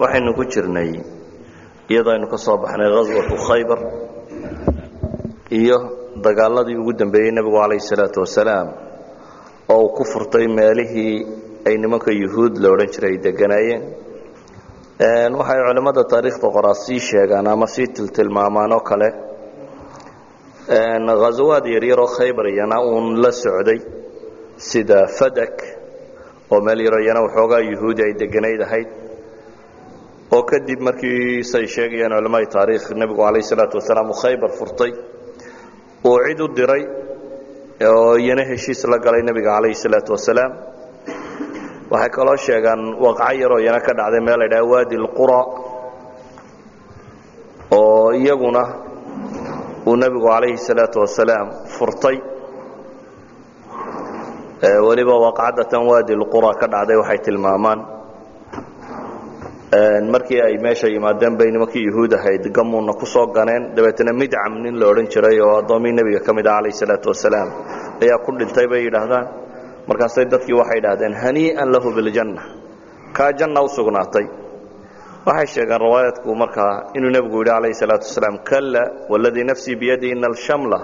waxaynu ku jirnay iyadoo aynu ka soo baxnay ghaswatu khaybar iyo dagaaladii ugu dambeeyey nebigu calayh isalaatu wasalaam oo uu ku furtay meelihii ay nimanka yuhuud la odhan jiray ay deganaayeen. Waxay culimmada taariikhda qoraa sii sheegaan ama sii tiltilmaamaan oo kale. Ghazawaad yaryaroo khaybar iyana uun la socday sida fadak oo meel yaroo iyana waxoogaa yuhuudi ay deganayd ahayd oo kadib markii say culammadii taariikh nebigu calayh isalaatu wasalaam uu khaybar furtay uu cid u diray oo iyana heshiis la galay nebiga calayhi salaatu wasalaam. Waxay kaloo sheegaan waqco yaroo iyana ka dhacday meel la ydhaha waadi lqura oo iyaguna uu nebigu calayhi salaatu wasalaam furtay. Weliba waqcadatan waadi lqura ka dhacday waxay tilmaamaan markii ay meesha yimaadeen bay nimankii yuhuud ahayd gamuuna ku ganeen dabeetna midcam nin la odhan jiray oo addoommii nebiga ka mid ah calayh salaatu wasalaam ayaa ku dhintay bay yidhaahdaan. Markaasay dadkii waxay idhahdeen hanii'an lahu biljanna kaa janna u sugnaatay. Waxay sheegeen riwaayadku markaa inuu nebigu yidhi calayh salaatu wasalaam kalla waladii nafsii biyadi ina alshamla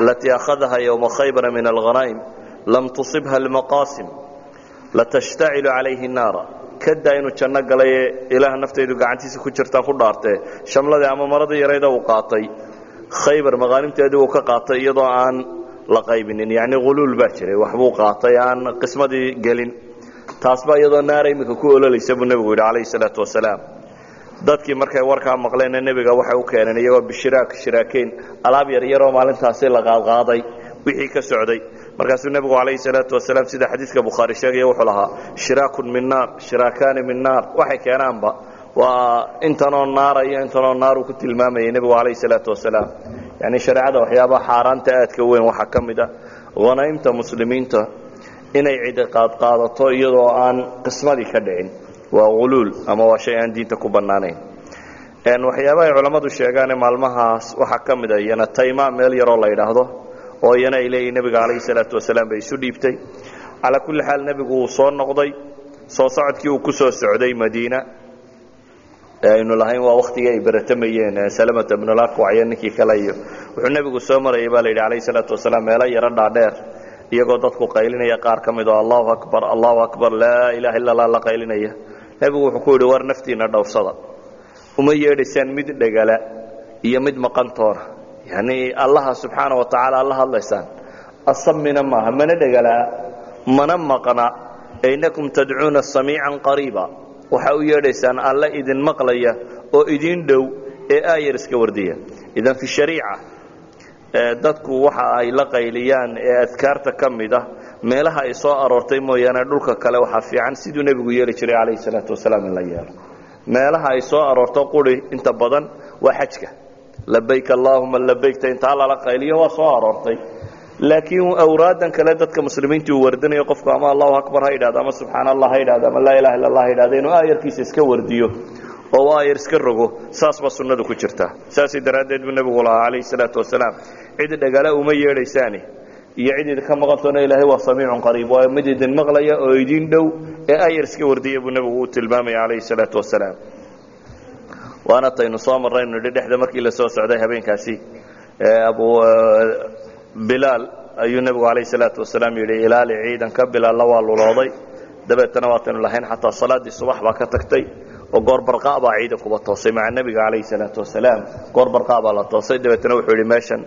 alatii akhadaha yowma khaybara min alghanaa'im lam tusibha almaqaasim latashtacilu calayhi naara kadaa inuu janno galay ee ilaah naftaydu gacantiisa ku jirtaan ku dhaartee shamladii ama maradii yarayda uu qaatay khaybar maqaanimteedii uu ka qaatay iyadoo aan la qaybinin. Yacni huluul baa jiray waxbuu qaatay aan qismadii gelin. Taasbaa iyadoo naara iminka ku ololaysa buu nebigu yidhi calayhi salaatu wasalaam. Dadkii markay warkaa maqleenna nebiga waxay u keeneen iyagoo bishiraak shiraakeyn alaab yar yaroo maalintaasi la qaadqaaday wixii ka socday markaasuu nebigu calayhi salaatu wasalaam sida xadiidka bukhaari sheegaya wuxuu lahaa shiraakun min naar shiraakaani min naar. Waxay keenaanba waa intanoo naara iyo intanoo naaruu ku tilmaamayay nebigu calayhi salaatu wasalaam. Yacni shareecada waxyaabaha xaaraanta aadka weyn waxaa ka mid ah hanaymta muslimiinta inay cidi qaadqaadato iyadoo aan qismadii ka dhicin. Waa huluul ama waa shay aan diinta ku bannaanayn. Waxyaabaha ay culammadu sheegaane maalmahaas waxaa ka mid a iyana tayma meel yaroo la yidhaahdo oo iyana ay leeyihiin nebiga calayhi salaatu wasalaam bay isu dhiibtay. Calaa kulli xaal nebigu wuu soo noqday soo socodkii uu ku soo socday madiina. Ee aynu lahayn waa waktigii ay baratamayeen salamata bnulakwaciyo ninkii kale iyo wuxuu nebigu soo marayay baa la yidhi calayhi salaatu wasalaam meelo yaro dhaadheer iyagoo dadku qaylinaya qaar ka mid oo allahu akbar allahu akbar laa ilaha illa allah la qaylinaya. Nebigu wuxuu ku yidhi war naftiina dhowrsada. Uma yeedhaysaan mid dhegala iyo mid maqantoona yani allaha subxaana wa tacaala alla hadlaysaan. Asamina maaha mana dhegalaa mana maqna inakum tadcuuna samiican qariiba. Waxaa u yeedhaysaan alle idin maqlaya oo idin dhow ee aayar iska wardiya. Idan fi shariica dadku waxa ay la qayliyaan ee adkaarta ka mid ah meelaha ay soo aroortay mooyaane dhulka kale waxaa fiican siduu nebigu yeeli jiray calayhi salaatu wasalaam in la yeelo. Meelaha ay soo aroorto quri inta badan waa xajka labayk allahuma labaykta intaa lala qayliyo waa soo aroortay. Laakiin awraadan kale dadka muslimiinta uu wardinayo qofku ama allahu akbar ha yidhahdo ama subxaan allah ha yidhahdo ama laa ilaha illa allah ha yidhahdo inuu aayarkiisa iska wardiyo oo aayar iska rogo saas baa sunnadu ku jirtaa saasay daraaddeed buu nebigu lahaa calayhi salaatu wasalaam cid dhagala uma yeedhaysaani iyo cid idinka maqantoona ilaahay waa samiicun qariib waa mid idin maqlaya oo idin dhow ee aayar iska wardiya buu nebigu u tilmaamaya calayhi salaatu wasalaam waana taynu soo marraynu nidhi dhexda markii la soo socday habeenkaasi abu bilaal ayuu nebigu calayh salaatu wasalaam yidhi ilaali ciidanka bilaalla waa lulooday. Dabeetana waataynu lahayn xataa salaaddii subax baa ka tagtay oo goor barqa baa ciidankuba toosay. Maca nebiga calayhi salaatu wasalaam goor barqa baa la toosay. Dabeetana wuxuu yidhi meeshan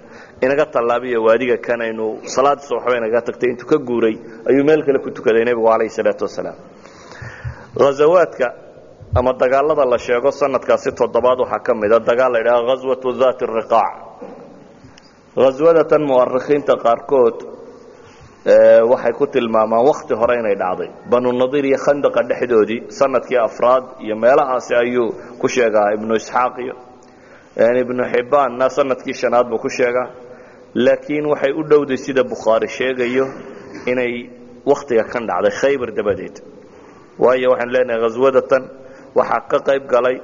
inaga tallaabiya waadiga kan aynu salaaddii subax ba inaga tagtay intuu ka guuray ayuu meel kale ku tukaday nebigu calayhi salaatu wasalaam. Ghazawaadka ama dagaalada la sheego sanadkaasi toddobaad waxaa ka mida dagaal la ydhaha ghaswatu daati riqaac. Ghaswadatan mu'arikhiinta qaarkood waxay ku tilmaamaan wakhti hore inay dhacday. Banu nadiir iyo khandaqa dhexdoodii sannadkii afraad iyo meelahaasi ayuu ku sheegaa ibnu isxaaq iyo ibnu xibbaanna sannadkii shanaad buu ku sheegaa. Laakiin waxay u dhowday sida bukhaari sheegayo inay wakhtiga kan dhacday khaybar dabadeed. Waayo waxaanu leenahay ghaswadatan waxaa ka qayb galay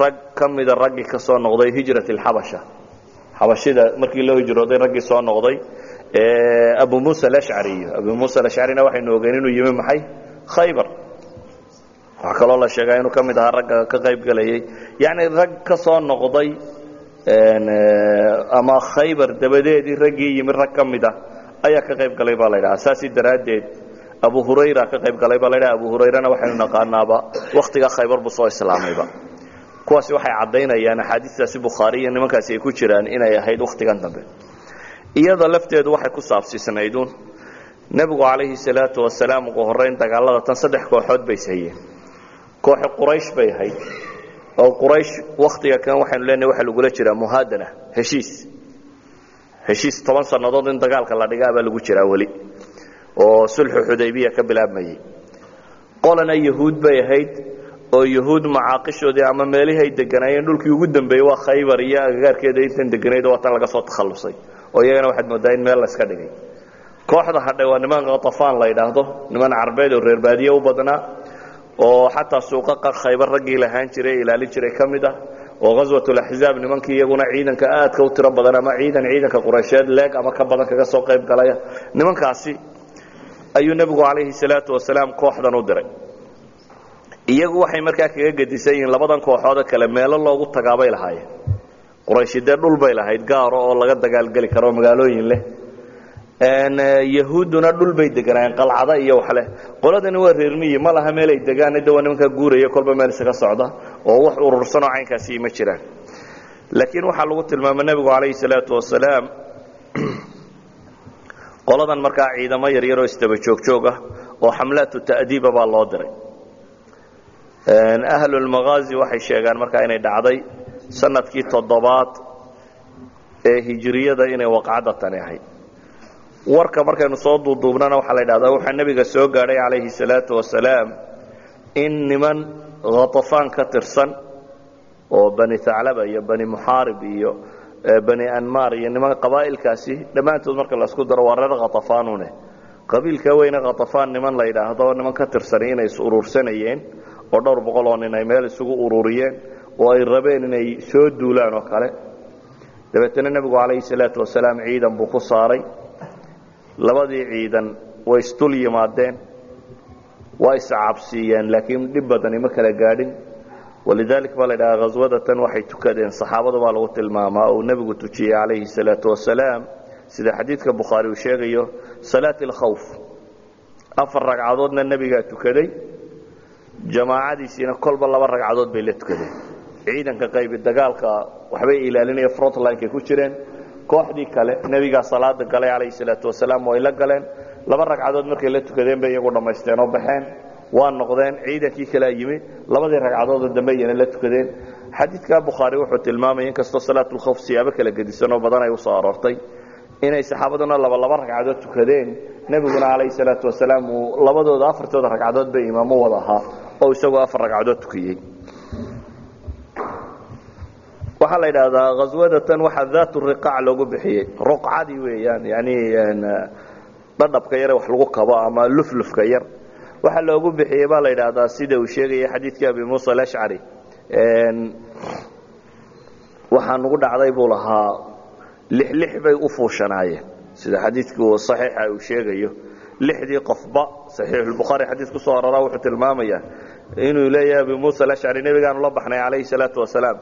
rag ka mida raggii ka soo noqday hijrat alxabasha xabashida markii loo hijrooday raggii soo noqday abu muusa alashcari iyo abu muusa alashcarina waxaynu ogeyn inuu yimi maxay? Khaybar. Waxaa kaloo la sheegaa inuu ka mid ahaa ragga ka qayb gelayay yacni rag ka soo noqday ama khaybar dabadeedii raggii yimi rag ka mid ah ayaa ka qayb galay baa la ydhaha saasi daraaddeed abu hurayra ka qayb galay baa la ydhaha abu hurayrana waxaynu naqaanaaba wakhtigaa khaybar buu soo islaamayba kuwaasi waxay caddaynayaan axaadiistaasi bukhaari iyo nimankaasi ay ku jiraan inay ahayd wakhtigan dambe. Iyada lafteedu waxay ku saabsiisnayduun nebigu calayhi salaatu wasalaam ugu horrayn dagaalada tan saddex kooxood bay ishayeen kooxi quraysh bay ahayd oo quraysh wakhtiga kan waxaynu leenahay waxaa lagula jiraa muhaadana heshiis. Heshiis toban sannadood in dagaalka la dhigaa baa lagu jiraa weli oo sulxu xudaybiya ka bilaabmayey qolana yahuud bay ahayd oo yahuud macaaqishoodii ama meelihii ay deganaayeen dhulkii ugu dambeeyey waa khaybar iyo agagaarkeeda intan deganayd waa tan laga soo takhallusay oo iyagana waxaad moodaa in meel layska dhigay. Kooxda hadhay waa niman khatafaan la yidhaahdo niman carbeed oo reer baadiye u badnaa oo xataa suuqaqa khaybar raggii lahaan jiray ilaalin jiray ka mid ah oo ghaswatulaxzaab nimankii iyaguna ciidanka aadka u tiro badan ama ciidan ciidanka quraysheed leeg ama ka badan kaga soo qayb galaya. Nimankaasi ayuu nebigu calayhi salaatu wasalaam kooxdan u diray. Iyagu waxay markaa kaga gedisan yihiin labadan kooxoode kale meelo loogu tagaabay lahaayeen. Qurayshi dhul bay lahayd gaaro oo laga dagaalgeli karo magaalooyin leh. Yahuudduna dhul bay deganaayeen qalcada iyo wax leh. Qoladani waa reermiyi ma laha meel ay degaan de waa nimankaa guuraya kolba meel isaga socda oo wax urursanoo caynkaasi ma jiraan. Laakiin waxaa lagu tilmaamay nebigu calayhi salaatu wasalaam qoladan markaa ciidamo yaryaroo istaba joogjoog ah oo xamlaatu ta'diiba baa loo diray. Ahlulmaqaazi waxay sheegaan markaa inay dhacday sannadkii toddobaad ee hijiriyada inay waqcadda tani ahayd. Warka markaynu soo duuduubnana waxaa la yidhahdaa waxaa nebiga soo gaadhay calayhi salaatu wasalaam in niman khatafaan ka tirsan oo bani thaclaba iyo bani muxaarib iyo bani anmar iyo niman qabaa'ilkaasi dhammaantood marka la isku daro waa reer khatafaanune qabiilka weyne khatafaan niman la yidhaahdo niman ka tirsani inay is urursanayeen oo dhowr boqol oo nin ay meel isugu ururiyeen oo ay rabeen inay soo duulaan oo kale. Dabeetana nebigu calayhi salaatu wasalaam ciidan buu ku saaray. Labadii ciidan way isdul yimaadeen waa iscabsiiyeen laakiin dhib badani ma kala gaadhin walidalik baa la ydhahaa khaswadatan waxay tukadeen saxaabadu baa lagu tilmaamaa uu nebigu tujiyey calayhi salaatu wasalaam sida xadiidka bukhaari uu sheegayo salaat alkhawf afar ragcadoodna nebigaa tukaday jamaacadiisiina kolba laba ragcadood bay la tukadeen ciidanka qaybi dagaalka waxbay ilaalinaya frontlinekay ku jireen kooxdii kale nebigaa salaada galay calayhi salaatu wasalaam way la galeen laba ragcadood markay la tukadeen bay iyagu dhammaysteen oo baxeen waa noqdeen ciidankii kalea yimi labadii ragcadoodoo dambe iyana la tukadeen. Xadiidka bukhaari wuxuu tilmaamaya inkastoo salaatulkhawf siyaabo kala gedisan oo badan ay u soo aroortay inay saxaabaduna laba laba ragcadood tukadeen. Nebiguna calayhi salaatu wasalaam uu labadooda afartooda ragcadood bay imaamo wada ahaa oo isagoo afar ragcadood tukiyey waxaa la yidhaahdaa khaswadatan waxaa daat riqaac loogu bixiyey. Ruqcadii weeyaan yani dhadhabka yare wax lagu kabo ama luflufka yar waxaa loogu bixiyey baa la yidhaahdaa sida uu sheegaya xadiidkii abi muusa alashcari waxaa nagu dhacday buu lahaa lixlix bay u fuushanaayeen sida xadiidku saxiixa uu sheegayo. Lixdii qofba saxiixulbukhaari xadiis ku soo arora wuxuu tilmaamayaa inuu leeyahay abi muusa alashcari nebigaanu la baxnay calayhi salaatu wasalaam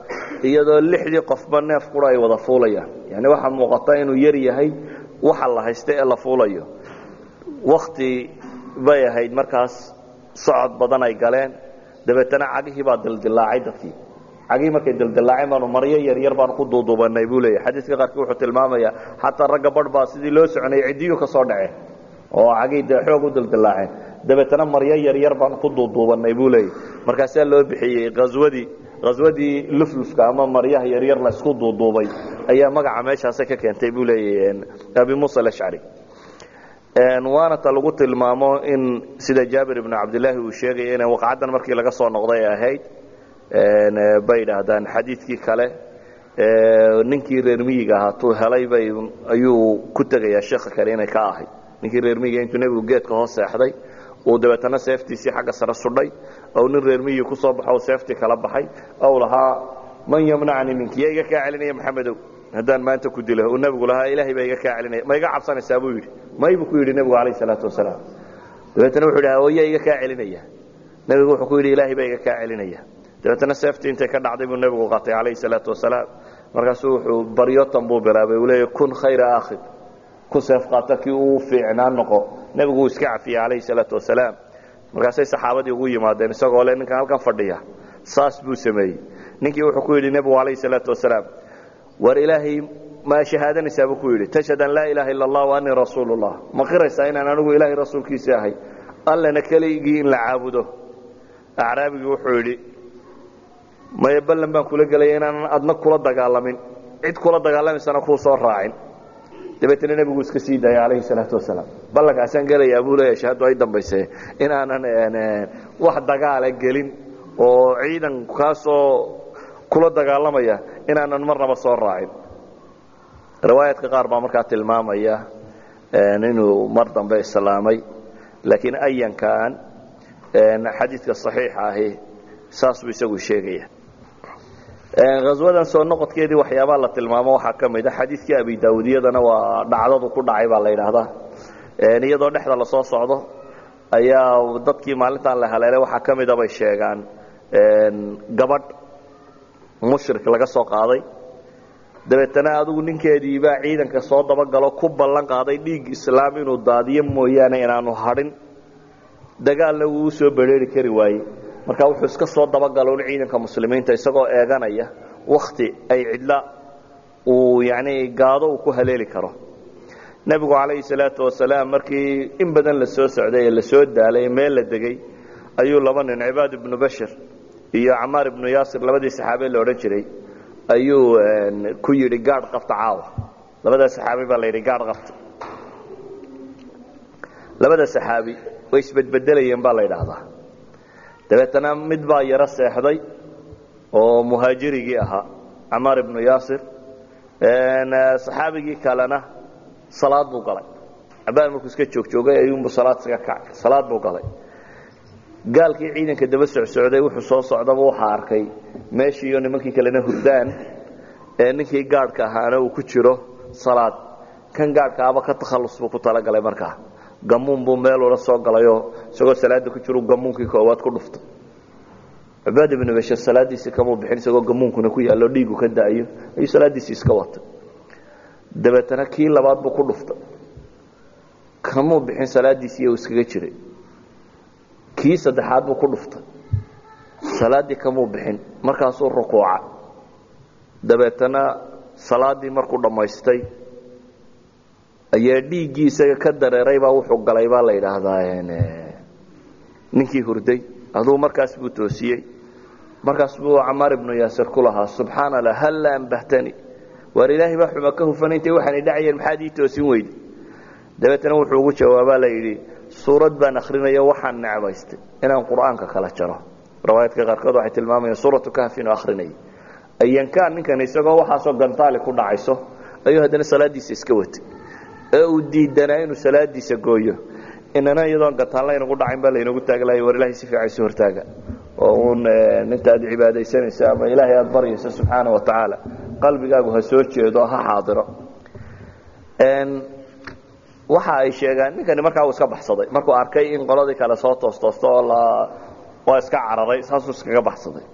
iyadoo lixdii qofba neef qura ay wada fuulayaan. Yani waxaa muuqata inuu yar yahay waxa la haysta ee la fuulayo. Wakti bay ahayd markaas socod badan ay galeen. Dabeetana cagihii baa dildilaacay dadkii. Cagihii markay dildilaaceen baanu maryo yaryar baanu ku duuduubanay buu leeyahy xadiiska qaarkii wuxuu tilmaamayaa xataa ragga barh baa sidii loo soconayay ciddiyuu ka soo dhaceen. Oo cagihii dee xoog u dildilaaceen dabeetana maryo yaryar baanu ku duuduubanay buu leeyahy markaasaa loo bixiyey haswadii haswadii luflufka ama maryaha yaryar la isku duuduubay ayaa magaca meeshaasa ka keentay buu leeyahy abi muusa alashcari waana ta lagu tilmaamo in sida jaabir ibnu cabdilaahi uu sheegaya ina waqcaddan markii laga soo noqday ahayd bay idhaahdaan xadiidkii kale ninkii reer miyiga ahaa tuu helay bay ayuu ku tegayaa sheekha kale inay ka ahayd. Ninkii reer miyiga intuu nebigu geedka hoos seexday uu dabeetana seeftiisii xagga sare sudhay ou nin reer miyiga ku soo baxo seeftii kala baxay ou lahaa man yamnacni minki yaa iga kaa celinaya maxamedow haddaan maanta ku dilo uu nebigu lahaa ilaahay baa iga kaa ma iga cabsanaysaa buu yidhi? May buu ku yidhi nebigu calayh salaatu wasalaam. Dabeetana wuxuu yidhi hooyaa iga kaa celinaya wuxuu ku yidhi ilaahay baa iga kaa dabeetana seeftii intay ka dhacday buu nebigu qaatay calayhi salaatu wasalaam. Markaasuu wuxuu baryotan buu bilaabay. Uu leeya kun khayra akhid ku seef qaata kii uu fiicnaan noqo. Nebigu wuu iska cafiyey calayhi salaatu wasalaam. Markaasay saxaabadii ugu yimaadeen isagoo le ninkan halkan fadhiya saas buu sameeyey. Ninkii wuxuu ku yidhi nebigu calayhi salaatu wasalaam war ilaahay ma shahaadanaysaa buu ku yidhi tashhad an laa ilaaha illa allah wa anii rasuulu llah ma qiraysaa inaan anigu ilaahay rasuulkiisa ahay? Allana keligii in la caabudo. Acraabigii wuxuu yidhi maya ballan baan kula gelaya inaanan adna kula dagaalamin. Cid kula dagaalamaysana kuu soo raacin. Dabeetna nebigu iska sii daayay calayhi salaatu wasalaam. Ballankaasaan gelayaa buu leeya shahadu ay dambayse inaanan wax dagaala gelin oo ciidan kaasoo kula dagaalamaya inaanan marnaba soo raacin. Riwaayaadka qaar baa markaa tilmaamaya inuu mar dambe islaamay laakiin ayankan xadiidka saxiixa ahi saas buu isagu sheegaya. Haswadan soo noqodkeedii waxyaabaa la tilmaamo waxaa ka mid a xadiidkii abi daawudiyadana waa dhacdadu ku dhacay baa la yidhaahdaa. Iyadoo dhexda la soo socdo ayaa dadkii maalintan la haleelay waxaa ka mida bay sheegaan. Gabadh mushrik laga soo qaaday. Dabeetana adigu ninkeediibaa ciidanka soo dabagalo ku ballan qaaday dhiig islaam inuu daadiyo mooyaane inaanu hadhin. Dagaalna wuu u soo bereeri kari waaye. Marka wuxuu iska soo dabagalo un ciidanka muslimiinta isagoo eeganaya wakti ay cidla uu yani gaado uu ku haleeli karo. Nebigu calayhi salaatu wasalaam markii in badan la soo socday ee la soo daalay ee meel la degay ayuu laba nin cibaad ibnu bashir iyo camaar ibnu yaasir labadii saxaabe la odhan jiray ayuu ku yidhi gaadh qabta caawa. Labada saxaabi baa la yidhi gaadh qabta. Labada saxaabi way isbedbedelayeen baa la yidhaahdaa. Dabeetana mid baa yaro seexday oo muhaajirigii ahaa camaar ibnu yaasir. Saxaabigii kalena salaad buu galay. Cabaar markuu iska joogjoogay ayuunbu salaad iskaga kacay. Salaad buu galay gaalkii ciidanka daba socsocday wuxuu soo socdaba waxaa arkay meeshii iyo nimankii kalena hurdaan. Ee ninkii gaadhka ahaana uu ku jiro salaad. Kan gaadhkaaba ka takhallus buu ku talagalay markaa. Gamuun buu meel ula soo galayoo isagoo salaada ku jiru gamuunkii koowaad ku dhuftay cibaad ibnu bashir salaadiisii kamuu bixin isagoo gamuunkuna ku yaallo dhiigu ka da'ayo. Ayuu salaadiisii iska watay. Dabeetana kii labaad buu ku dhuftay kamuu bixin salaadiisii uu iskaga jiray kii saddexaad buu ku dhuftay. Salaaddii kamuu bixin markaasuu rukuuca. Dabeetana salaaddii markuu dhammaystay ayaa dhiiggii isaga ka dareeraybaa wuxuu galay baa la yidhaahdaa ninkii hurday aduu markaas buu toosiyey. Markaas buu camaar ibnu yaasir ku lahaa subxaana allah halla ambahtani waar ilaahay baa xuma ka hufan intay waxaanay dhacayeen maxaad ii toosin weyday dabeetana wuxuu ugu jawaabaa la yidhi suurad baan akhrinayo waxaan necbaystay inaan qur'aanka kala jaro. Riwaayaadka qaarkood waxay tilmaamayaan suuratu kahf inuu akhrinayay ayankaan ninkan isagoo waxaasoo gantaali ku dhacayso. Ayuu haddana salaaddiisa iska watay. Ee uu diidanaa inuu salaadiisa gooyo. Inana iyadoon gataanla inagu dhacin baa laynagu taaglayo war ilahay si fiican isu hortaaga. Oo uun inta aad cibaadaysanayso ama ilaahay aada baryayso subxaana wa tacaala qalbigaagu ha soo jeedo ha xaadiro waxa ay sheegaan ninkani markaa uu iska baxsaday. Markuu arkay in qoladii kale soo toostoosto oo la waa iska cararay saasuu iskaga baxsaday.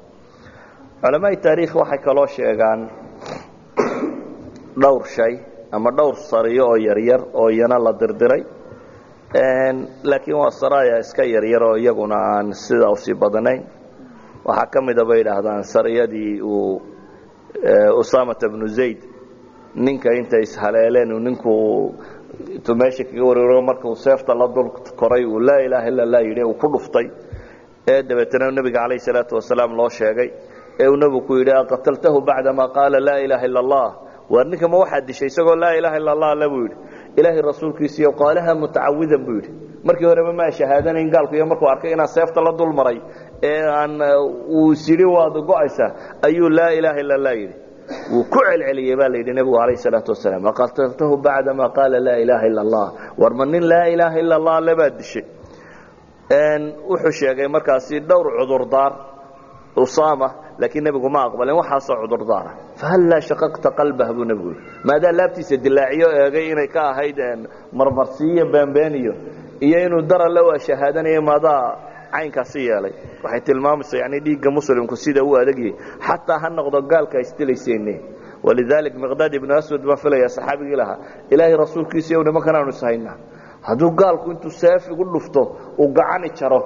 Culamaai taariikh waxay kaloo sheegaan dhowr shay ama dhowr sariyo oo yaryar oo iyana la dirdiray. Laakiin waa saraya iska yaryar oo iyaguna aan sidaa u sii badnayn. Waxaa ka mida bay idhaahdaan sariyadii uu usamata bnu zayd ninka intay ishaleeleen ninku intuu meesha kaga wareero markuu seefta la dul koray uu laa ilaaha illa lah yidhi uu ku dhuftay. Ee dabeetana nebiga calayh salaatu wasalaam loo sheegay. Ee uu nebigu ku yidhi aqataltahu bacdamaa qaala laa ilaaha illa allah waar ninka ma waxaad dishay isagoo laa ilaaha illa allah le buu yidhi. Ilaahay rasuulkiisiiyo qaalaha mutacawidan buu yidhi. Markii horeba maa shahaadanayn gaalku iyo markuu arkay inaan seefta la dul maray ee aan uu sidhi waad go'aysaa. Ayuu laa ilaaha illa allah yidhi wuu ku celceliyey baa layidhi nebigu calayh salaatu wasalaam aqataltahu bacdamaa qaala laa ilaaha illa allah. War ma nin laa ilaaha illa allah le baad dishay. Wuxuu sheegay markaasi dhowr cudurdaar usama laakiin nebigu ma aqbalin waxaasoo cudurdaara fahallaa shaqaqta qalbah buu nebigu maadaa laabtiisa dilaaciyo eegay inay ka ahayd marmarsiiyo beenbeeniyo iyo inuu dara la waa shahaadanayo maadaa caynkaasi yeelay. Waxay tilmaamaysaa yani dhiigga muslimku sida uu adagyahay xataa ha noqdo gaalka isdilaysayne walidalik miqdaad ibnu aswad baan filaya saxaabigii lahaa ilaahay rasuulkiisa yow nimankan aanu ishaynaa hadduu gaalku intuu seef igu dhufto uu gacani jaro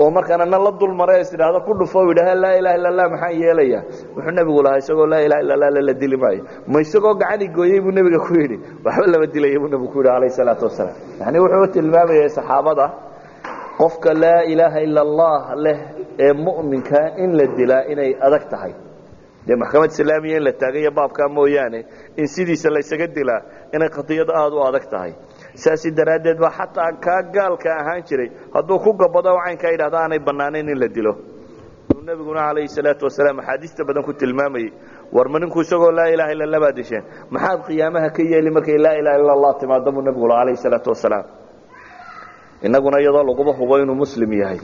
oo markaana na la dulmara is idhaahdo ku dhufo u yidhaha laa ilaha illa allah maxaan yeelayaa wuxuu nebigu lahaa isagoo laa ilaha illa allah la dili maayo. Ma isagoo gacani gooyey buu nebiga ku yidhi. Waxba lama dilaya buu nebigu ku yidhi calayhi salaatu wasalaam. Yani wuxuu tilmaamayay saxaabada qofka laa ilaaha ila allah leh ee mu'minka in la dilaa inay adag tahay. Dee maxkamad islaamiya in la taagayo baabkaa mooyaane in sidiisa laysaga dilaa inay qadiyad aada u adag tahay. Saasi daraaddeed baa xataa kaa gaalka ahaan jiray. Hadduu ku gabado caynkaa yidhahda aanay bannaanayn in la dilo. Uu nebiguna calayhi salaatu wasalaam axaadiista badan ku tilmaamayey warma ninku isagoo laa ilaha illa allah baad disheen? Maxaad qiyaamaha ka yeeli markay laa ilaha illa allah timaado buu nebigu laha calayhi salaatu wasalaam innaguna iyadoo laguba hubo inuu muslim yahay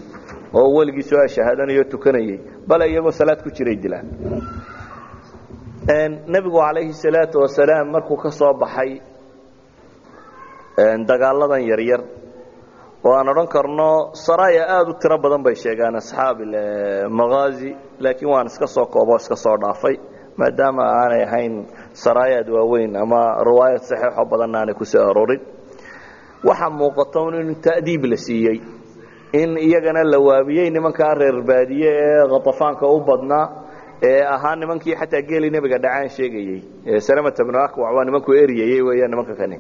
oo weligiisoo a shahaadanayo tukanayey bale iyagoo salaad ku jiray dilaan nebigu calayhi salaatu wasalaam markuu ka soo baxay dagaaladan yaryar oo aan odhan karno saraya aada u tiro badan bay sheegaan asxaab maghaazi laakiin waan iska soo koobo iska soo dhaafay maadaama aanay ahayn saraayaad waaweyn ama riwaayad saxiixoo badanna aanay ku soo aroorin waxaa muuqata un in ta'diib la siiyey. In iyagana la waabiyey nimankaa reer baadiye ee khatafaanka u badnaa ee ahaa nimankii xataa geeli nebiga dhacaan sheegayey. Salamata bnu akwac waa nimanku eryayey weeyaan nimanka kani.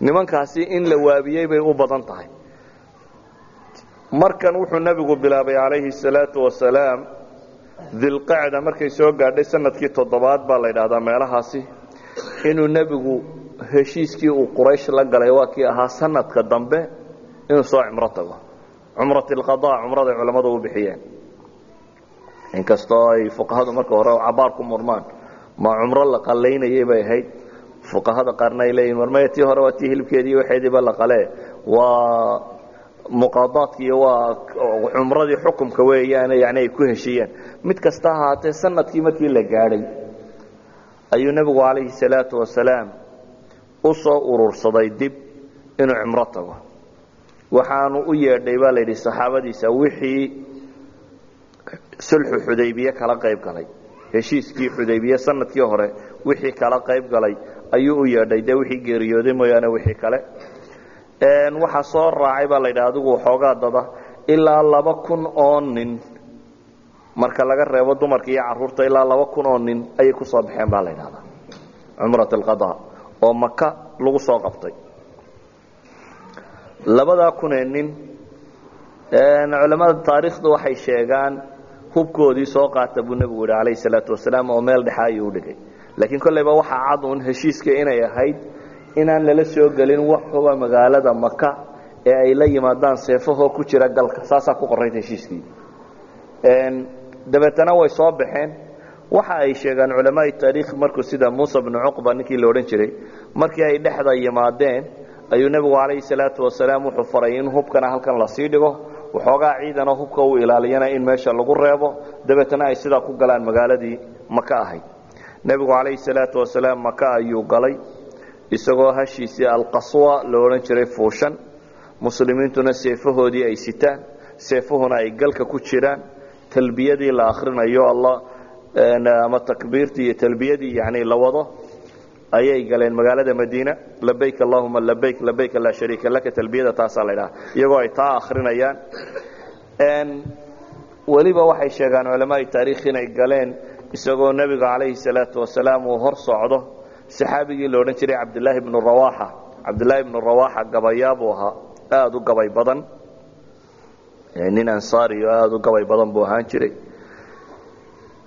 Nimankaasi in la waabiyey bay u badan tahay. Markan wuxuu nebigu bilaabay calayhi salaatu wasalaam dilqacda markay soo gaadhay sannadkii toddobaad baa la ydhahdaa meelahaasi inuu nebigu heshiiskii uu quraysh la galay waa kii ahaa sanadka dambe inuu soo cumro tago. Cumrat alqada cumraday culammadu u bixiyeen. Inkastoo ay fuqahadu marka hore cabaar ku murmaan ma cumro la qalaynayay bay ahayd. Fuqahada qaarna ay leeyihiin warmaya tii hore waa tii hilibkeedii waxeediiba la qalee waa muqaadaadki iyo waa cumradii xukumka weeyaan yani ay ku heshiiyeen. Mid kasta ahaatee sannadkii markii la gaadhay ayuu nebigu calayhi salaatu wasalaam u soo urursaday dib inuu cumro tago. Waxaanu u yeedhay baa layidhi saxaabadiisa wixii sulxu xudaybiye kala qayb galay. Heshiiskii xudaybiye sannadkii hore wixii kala qayb galay. Ayuu u yeedhay dee wixii geeriyooday mooyaane wixii kale. Waxaa soo raacay baa laydhaha adigu waxoogaa dada ilaa laba kun oo nin. Marka laga reebo dumarka iyo carruurta ilaa laba kun oo nin ayay ku baxeen baa la cumrat alqada oo maka lagu soo qabtay. Labadaa kunee nin culamada taariikhda waxay sheegaan hubkoodii soo qaata buu nebigu yihi calayhi salaatu wasalaam oo meel dhexa ayuu u dhigay. Laakiin kolleyba waxaa cad uun heshiiska inay ahayd inaan lala soo gelin wax huba magaalada maka ee ay la yimaadaan seefahoo ku jira galka. Saasaa ku qorayd heshiiskii. Dabeetana way soo baxeen waxa ay sheegaan culamaai taariikh markuu sida muusa bnu cuqba ninkii la odhan jiray markii ay dhexda yimaadeen ayuu nebigu calayhi salaatu wasalaam wuxuu faray in hubkana halkan la sii dhigo waxoogaa ciidana hubka uu ilaaliyana in meesha lagu reebo dabeetana ay sidaa ku galaan magaaladii maka ahayd. Nebigu calayhi salaatu wasalaam maka ayuu galay isagoo hashiisii alqaswa lo odhan jiray fuushan. Muslimiintuna seefahoodii ay sitaan seefahuna ay galka ku jiraan talbiyadii la akrinayo alla ama takbiirtii iyo talbiyadii yani la wado ayay galeen magaalada madiina. Labayk allahuma labayk labayk laa shariika laka talbiyada taasaa la dhaha iyagoo ay taa akrinayaan weliba waxay sheegaan culamaai taariikh inay galeen isagoo nebiga calayhi salaatu wasalaam uu hor socdo. Saxaabigii la odhan jiray cabdilaahi bnu rawaxa cabdilaahi bnu rawaxa gabayaabuu ahaa. Aada u gabay badan. Nin ansaari oo aada u gabay badan buu ahaan jiray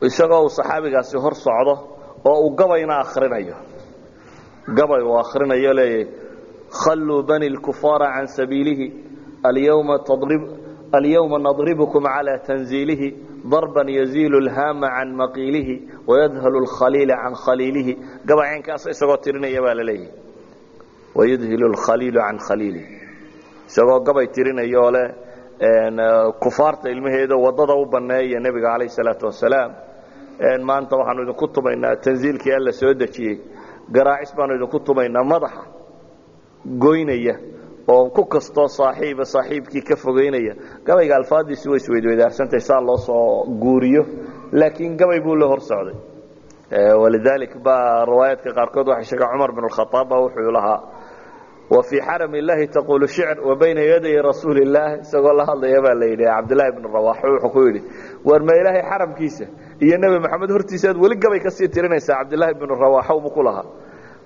isagoo uu saxaabigaasi hor socdo oo uu gabayna akrinayo gabay uu akrinayo leeyahy khalluu bani lkufaara can sabiilihi alyawma nadribkum calaa tanziilihi darban yaziilu lhaama can maqiilihi wayadhalu lkhaliila can khaliilihi. Gabaycaynkaas isagoo tirinaya baa la leeyahy wayudhilu lkhaliilu can khaliilihi isagoo gabay tirinaya oo leh kufaarta ilmaheeda waddada u baneeya nebiga calayh salaatu wasalaam maanta waxaanu idinku tumaynaa tanziilkii alla soo dejiyey. Garaacis baanu idinku tumaynaa madaxa goynaya oo ku kastoo saaxiiba saaxiibkii ka fogeynaya. Gabayga alfaadiisi way isweydweydaarsantahay saa loo soo guuriyo. Laakiin gabay buu la hor socday. Walidalik baa riwaayaadka qaarkood waxay sheegaan cumar bin alkhaaab baa wuxuu lahaa wa fii xaram illahi taqulu shicr wa bayna yaday rasuuli illaah isagoo la hadlaya baa la yidhi. Cabdillahi bn rawaxo wuxuu ku yidhi war ma ilaahay xaramkiisa iyo nebi maxamed hortiisa aad weli gabay ka sii tirinaysaa cabdillaahi bnu rawaxo bu ku lahaa.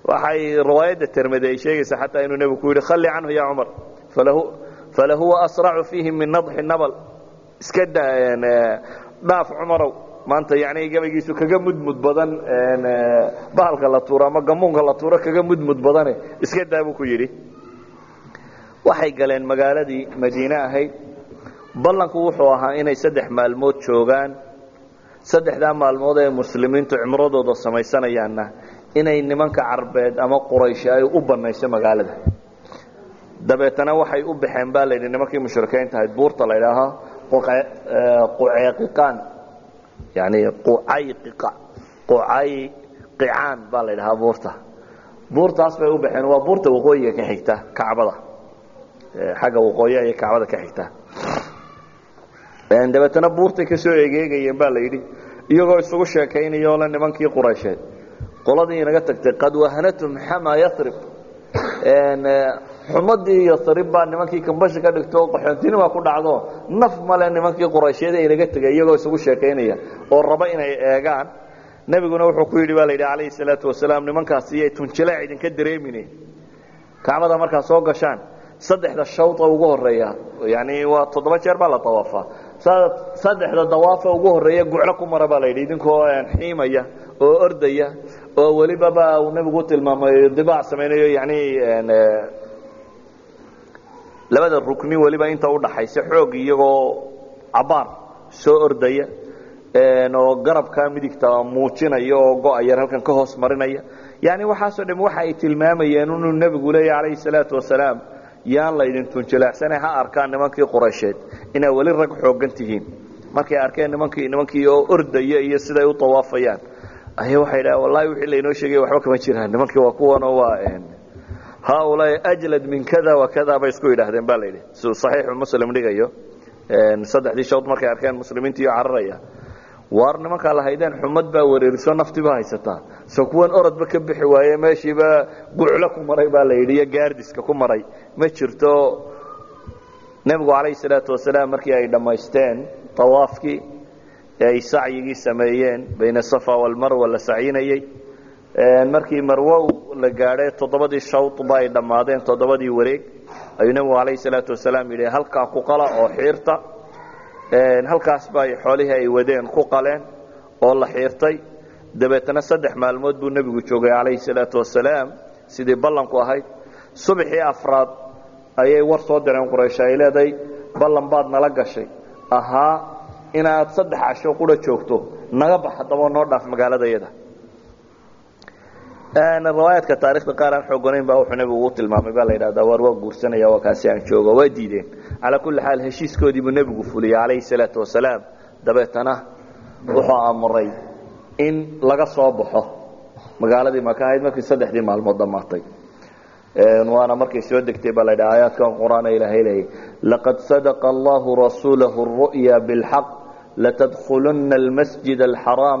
Waxay riwaayadda termade ay sheegaysaa xataa inuu nebigu ku yidhi khalli canhu ya cumar falahuwa asracu fiihi min nadxi nabl iska dhaaf cumarow maanta yani gabaygiisu kaga mudmud badan bahalka la tuuro ama gamuunka la tuuro kaga mudmud badane iska daa buu ku yidhi. Waxay galeen magaaladii madiine ahayd. Ballanku wuxuu ahaa inay saddex maalmood joogaan saddexdaa maalmood ee muslimiintu cimradooda samaysanayaanna inay nimanka carbeed ama quraysh ay u banayso magaalada. Dabeetana waxay u baxeen baa layidhi nimankii mushrikiinta ahayd buurta la ydhaaho quceeqiqaan yani qucayqiqa qucayqicaan baa la ydhahaa buurta. Buurtaas bay u baxeen waa buurta waqooyiga ka xigta kacbada. Xagga waqooyi ayay kacbada ka xigta dabeetana buurtay ka soo egeegayeen baa la yidhi iyagoo isugu sheekaynayo le nimankii quraysheed qoladii inaga tagtay qad wahanatum xama yarib xumadii yarib baa nimankii kambasha ka dhigto qaxoontinima ku dhacdo. Naf male nimankii quraysheed ee inaga tegay iyagoo isugu sheekaynaya oo raba inay eegaan. Nebiguna wuxuu ku yidhi ba la yidhi calayhi salaatu wasalaam nimankaasi iyay tunjileec idinka dareemine. Kacbada markaa soo gashaan saddexda shawda ugu horreeya yani waa toddoba jeer baa la dawaafaa saddexda dawaafa ugu horreeya guclo ku mara baa la yidhi idinkoo xiimaya oo ordaya oo welibaba uu nebigu tilmaamay dibaac samaynayo yani labada rukni weliba inta udhaxaysa xoog iyagoo cabaar soo ordaya oo garabka midigta muujinaya oo go-a yar halkan ka hoos marinaya. Yani waxaasoo dham waxa ay tilmaamayeen inuu nebigu leeya calayhi salaatu wasalaam yaan laydin tunjilaacsane ha arkaan nimankii quraysheed. Inaad weli rag xoogan tihiin. Markay arkeen nimankii nimankii oo ordaya iyo siday u tawaafayaan. Ay waxay dhaha wallahi wixii laynoo sheegay waxba kama jiraan. Nimankii waa kuwanoo waa haaulaai ajlad min kada wa kada bay isku yidhaahdeen ba la yidhi. Siduu saxiixu muslim dhigayo. Saddexdii shawd markay arkeen muslimiintiiyo cararaya waar nimankaa lahaydeen xumad baa wareeriso naftiba haysataa so kuwan orodba ka bixi waaye meeshiiba guclo ku maray baa la yidhi iyo gaardiska ku maray. Ma jirto nebigu calayhi salaatu wasalaam markii ay dhammaysteen tawaafkii ee ay sacyigii sameeyeen bayna safa walmarwa la sacyinayey markii marwo la gaadhay toddobadii shawdba ay dhammaadeen toddobadii wareeg. Ayuu nebigu calayhi salaatu wasalaam yidhi halkaa ku qala oo xiirta halkaas ba xoolihii ay wadeen ku qaleen oo la xiirtay. Dabeetana saddex maalmood buu nebigu joogay calayhi salaatu wasalaam sidii ballanku ahayd. Subaxii afraad ayay war soo direen quraysh ay leedahay ballan baad nala gashay. Ahaa inaad saddex casho qura joogto naga bax haddaba noo dhaaf magaaladayada riwaayadka taarikhda qaar aan xoogonayn baa wuxuu nebigu u tilmaamay baa la yidhahdaa war waa guursanaya waa kaasi aan joogo waa diideen. Calaa kulli xaal heshiiskoodii buu nebigu fuliyey calayhi salaatu wasalaam. Dabeetana wuxuu amuray in laga soo baxo. Magaaladii maka ahayd markii saddexdii maalmood dhammaatay. Waana markay soo degtay baa la yidhaha aayaadkan qur'aana ilaahay leeyay laqad sadaqa allahu rasuulahu ru'ya bilxaq latadkhulunna almasjid alxaraam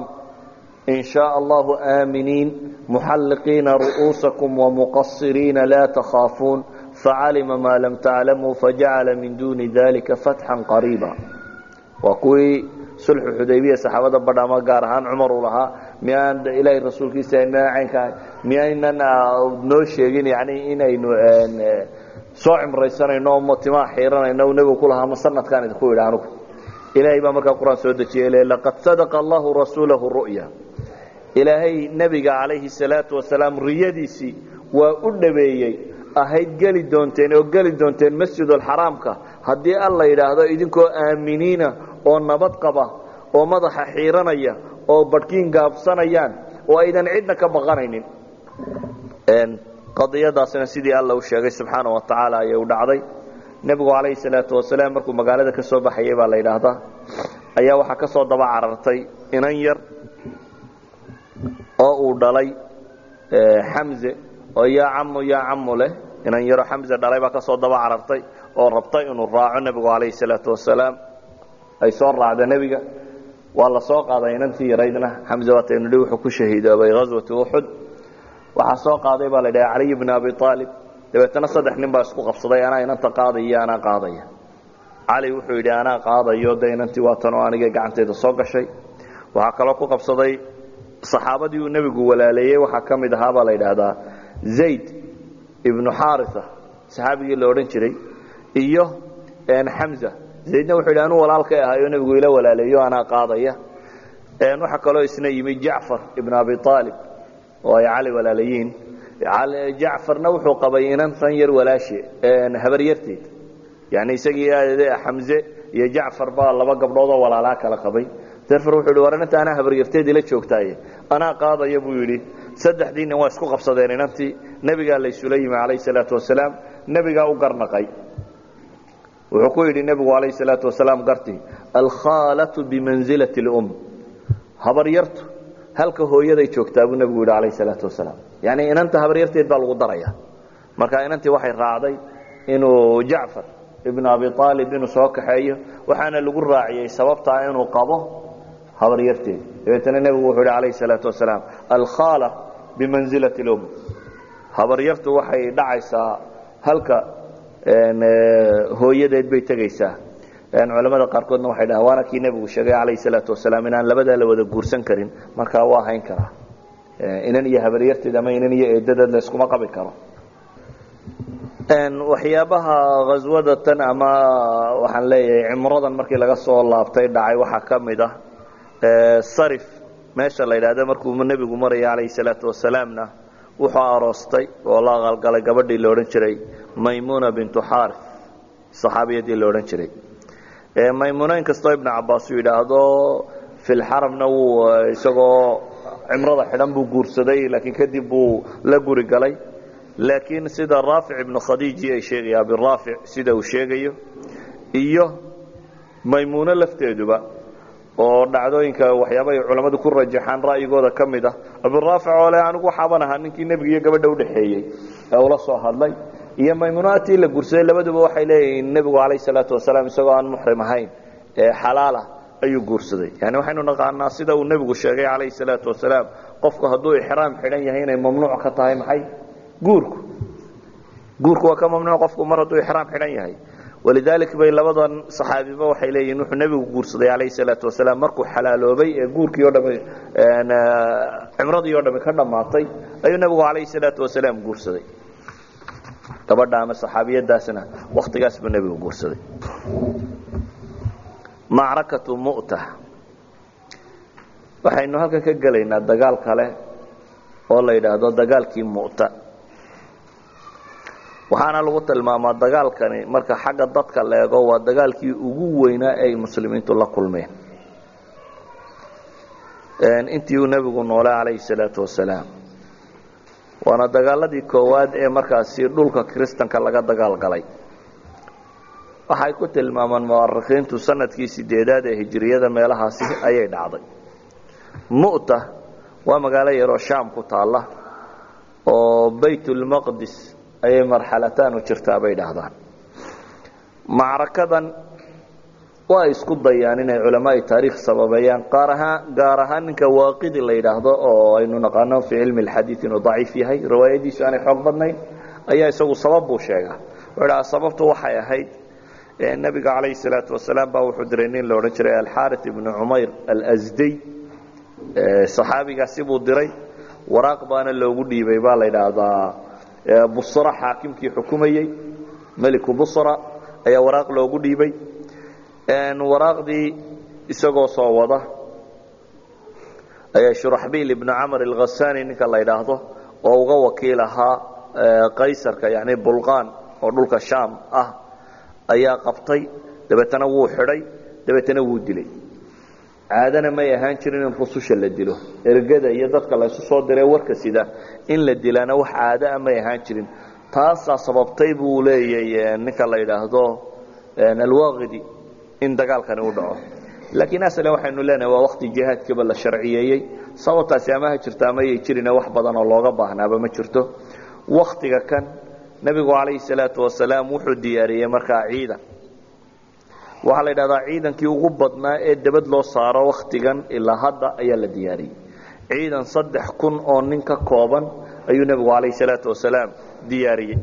allahu aaminiin muxalliqiina ru'uusakum wamuqasiriina laa takhaafuun. Facalima maa lam taclamuu fajacala min duuni dalika fatxan qariiba. Waa kuwii sulxu xudaybiya saxaabada badhama gaar ahaan cumar uu lahaa miyaan ilaahay rasuulkiisa miyaan caynkaa miyaynan noo sheegin yani inaynu soo cimraysanayno o timaa xiiranayno u nebigu ku lahaa ma sanadkaan idinku ilaahay baa markaa qur'aan soo dejiyay le laqad sadaqa allahu rasuulahu ru'ya ilaahay nebiga calayhi salaatu wasalaam riyadiisii waa u dhabeeyey. Ahayd geli doonteen oo geli doonteen masjidulxaraamka haddii alla yidhaahdo idinkoo aaminiina oo nabad qaba oo madaxa xiiranaya oo badhkiin gaabsanayaan oo aydan cidna ka baqanaynin qadiyadaasina sidii alla u sheegay subxaana wa tacaala ayay u dhacday. Nebigu calayhi salaatu wasalaam markuu magaalada ka soo baxayay baa la yidhaahdaa. Ayaa waxaa ka soo daba carartay inan yar oo uu dhalay xamze oo yaa camu yaa camu leh inan yaro xamse dhalay baa ka daba carartay oo rabta inuu raaco nebigu calayhi salaatu wasalaam ay soo raacda nebiga. Waa la qaaday inantii yaraydna. Xamse waataynu dhi wuxuu ku shahiidoobay ghaswati uxud waxaa soo qaaday baa la dhaha caliy bni abi aalib dabeetana saddex nin baa isku qabsaday anaa inanta qaadaya anaa qaadaya. Cali wuxuu yidhi anaa qaadayo de inantii waatan oo aniga gacanteyda soo gashay. Waxaa kaloo ku qabsaday saxaabadii uu nebigu walaaleeyey waxaa ka mid ahaa baa la yidhaahdaa zayd ibnu xaarisa saxaabigii la odhan jiray iyo xamza. Zaydna wuxuu yidhi anuu walaalkay ahayo nebigu ila walaaleeyo anaa qaadaya. Waxaa kaloo isna yimi jacfar ibnu abi aalib oo ay cali walaalayiin jacfarna wuxuu qabay inantan yar walaashi habaryarteed yani isagii xamze iyo jacfar baa laba gabdhood oo walaalaa kala qabay jacfar wuxuu yidhi war inanta anaa habaryarteed ila joogtaaye anaa qaadaya buu yidhi. Saddexdii nin waa isku qabsadeen inantii. Nebigaa laysula yimi calayhi salaatu wasalaam. Nebigaa u garnaqay. Wuxuu ku yidhi nebigu calayhi salaatu wasalaam gartii alkhaalatu bimansilati lum. Habaryartu halka hooyaday joogtaa buu nebigu yidhi calayhi salaatu wasalaam. Yani inanta habaryarteed baa lagu daraya. Marka inantii waxay raacday inuu jacfar ibnu abi aalib inuu soo kaxeeyo waxaana lagu raaciyey sababtaa inuu qabo habaryarteed dabeetana nebigu wuxuu yidhi calayhi salaatu wasalaam alkhaala bimansilati lum habaryartu waxay dhacaysaa halka hooyadeed bay tegaysaa culamada qaarkoodna waxay dhahaan waana kii nebigu sheegay calayhi salaatu wasalaam inaan labadaa la wada guursan karin markaa waa hayn karaa. Inan iyo habaryarteed ama inan iyo eedadeed la iskuma qabi karo. Waxyaabaha khaswada tan ama waxaan leeyahay cimradan markii laga soo laabtay dhacay waxaa ka mid ah sarif meesha la yidhahdo markuu nebigu maraya calayhi salaatu wasalaamna wuxuu aroostay oo la aqalgalay gabadhii la odhan jiray maymuna bintu xaari saxaabiyadii la odhan jiray. Maymuuna inkastoo ibnu cabaas uu yidhaahdo filxaramna wuu isagoo cimrada xidhan buu guursaday laakiin kadib buu la guri galay. Laakiin sida raafic ibnu khadiiji ay sheegaya abiraafic sida uu sheegayo iyo maymuuno lafteeduba oo dhacdooyinka waxyaaba ay culammadu ku rajaxaan ra'yigooda ka mid ah. Abiraafic oo le anigu waxaaban ahaa ninkii nebiga iyo gabadha udhexeeyey ee ula soo hadlay. Iyo maymuunaatii la gursaday labaduba waxay leeyihiin nebigu calayh salaatu wasalaam isagoo aan muxrim ahayn ee xalaala ayuu guursaday. Yani waxaynu naqaanaa sida uu nebigu sheegay calayhi salaatu wasalaam qofku hadduu ixraam xidhan yahay inay mamnuuc ka tahay maxay? Guurku. Guurku waa ka mamnuuc qofku mar hadduu ixraam xidhan yahay walidalik bay labadan saxaabiba waxay leeyihiin wuxuu nebigu guursaday calayhi salaatu wasalaam. Markuu xalaaloobay ee guurkii o dhami cimradii o dhami ka dhammaatay ayuu nebigu calayhi salaatu wasalaam guursaday. Gabadha ama saxaabiyadaasna wakhtigaas buu nebigu guursaday. Macrakatu mu'ta. Waxaynu halkan ka gelaynaa dagaal kale oo la yidhaahdo dagaalkii mu'ta waxaana lagu tilmaamaa dagaalkani marka xagga dadka la eego waa dagaalkii ugu weynaa ay muslimiintu la kulmeen. Intii uu nebigu noole calayhi salaatu wasalaam. Waana dagaaladii koowaad ee markaasi dhulka kiristanka laga dagaal galay. Waxay ku tilmaamaan mu'arikhiintu sannadkii sideedaad ee hijiriyada meelahaasi ayay dhacday. Mu'ta waa magaalo yaroo shaam ku taalla oo baytulmaqdis ayay marxalataan u jirtaa bay dhahdaan macrakadan waa isku dayaan inay culamaai taariikh sababeeyaan gaar ahaan ninka waaqidi la yidhaahdo oo aynu naqaano fii cilmi alxadiid inuu daciif yahay riwaayadiisu aanay xoog badnayn ayaa isagu sabab buu sheegaa. Wuxuu dhaha sababtu waxay ahayd nebiga calayhi salaatu wasalaam baa wuxuu diray nin la odhan jiray alxaarit ibnu cumayr alsdiy saxaabigaasi buu diray waraaq baana loogu dhiibay baa la yidhaahdaa busra xaakimkii xukumayey meliku busra ayaa waraaq loogu dhiibay. Waraaqdii isagoo soo wada ayaa shuraxbiil ibnu camar alkhasani ninka la yidhaahdo oo uga wakiil ahaa qaysarka yani bulqaan oo dhulka shaam ah ayaa qabtay. Dabeetana wuu xidhay dabeetana wuu dilay caadana may ahaan jirin in rususha la dilo. Ergada iyo dadka laysu soo diree warka sida in la dilana wax caadaa may ahaan jirin. Taasaa sababtay buu leeyay ninka la yidhaahdo alwaqidi in dagaalkani u dhaco. Laakiin aslan waxaynu leenahay waa wakti jihaadkiiba la sharciyeeyey sababtaasi ama ha jirto ama yay jirina wax badan oo looga baahnaaba ma jirto. Waktiga kan nebigu calayhi salaatu wasalaam wuxuu diyaariyey markaa ciidan waxaa la yidhahdaa ciidankii ugu badnaa ee debad loo saaro wakhtigan ilaa hadda ayaa la diyaariyey. Ciidan saddex kun oo nin ka kooban ayuu nebigu calayhi salaatu wasalaam diyaariyey.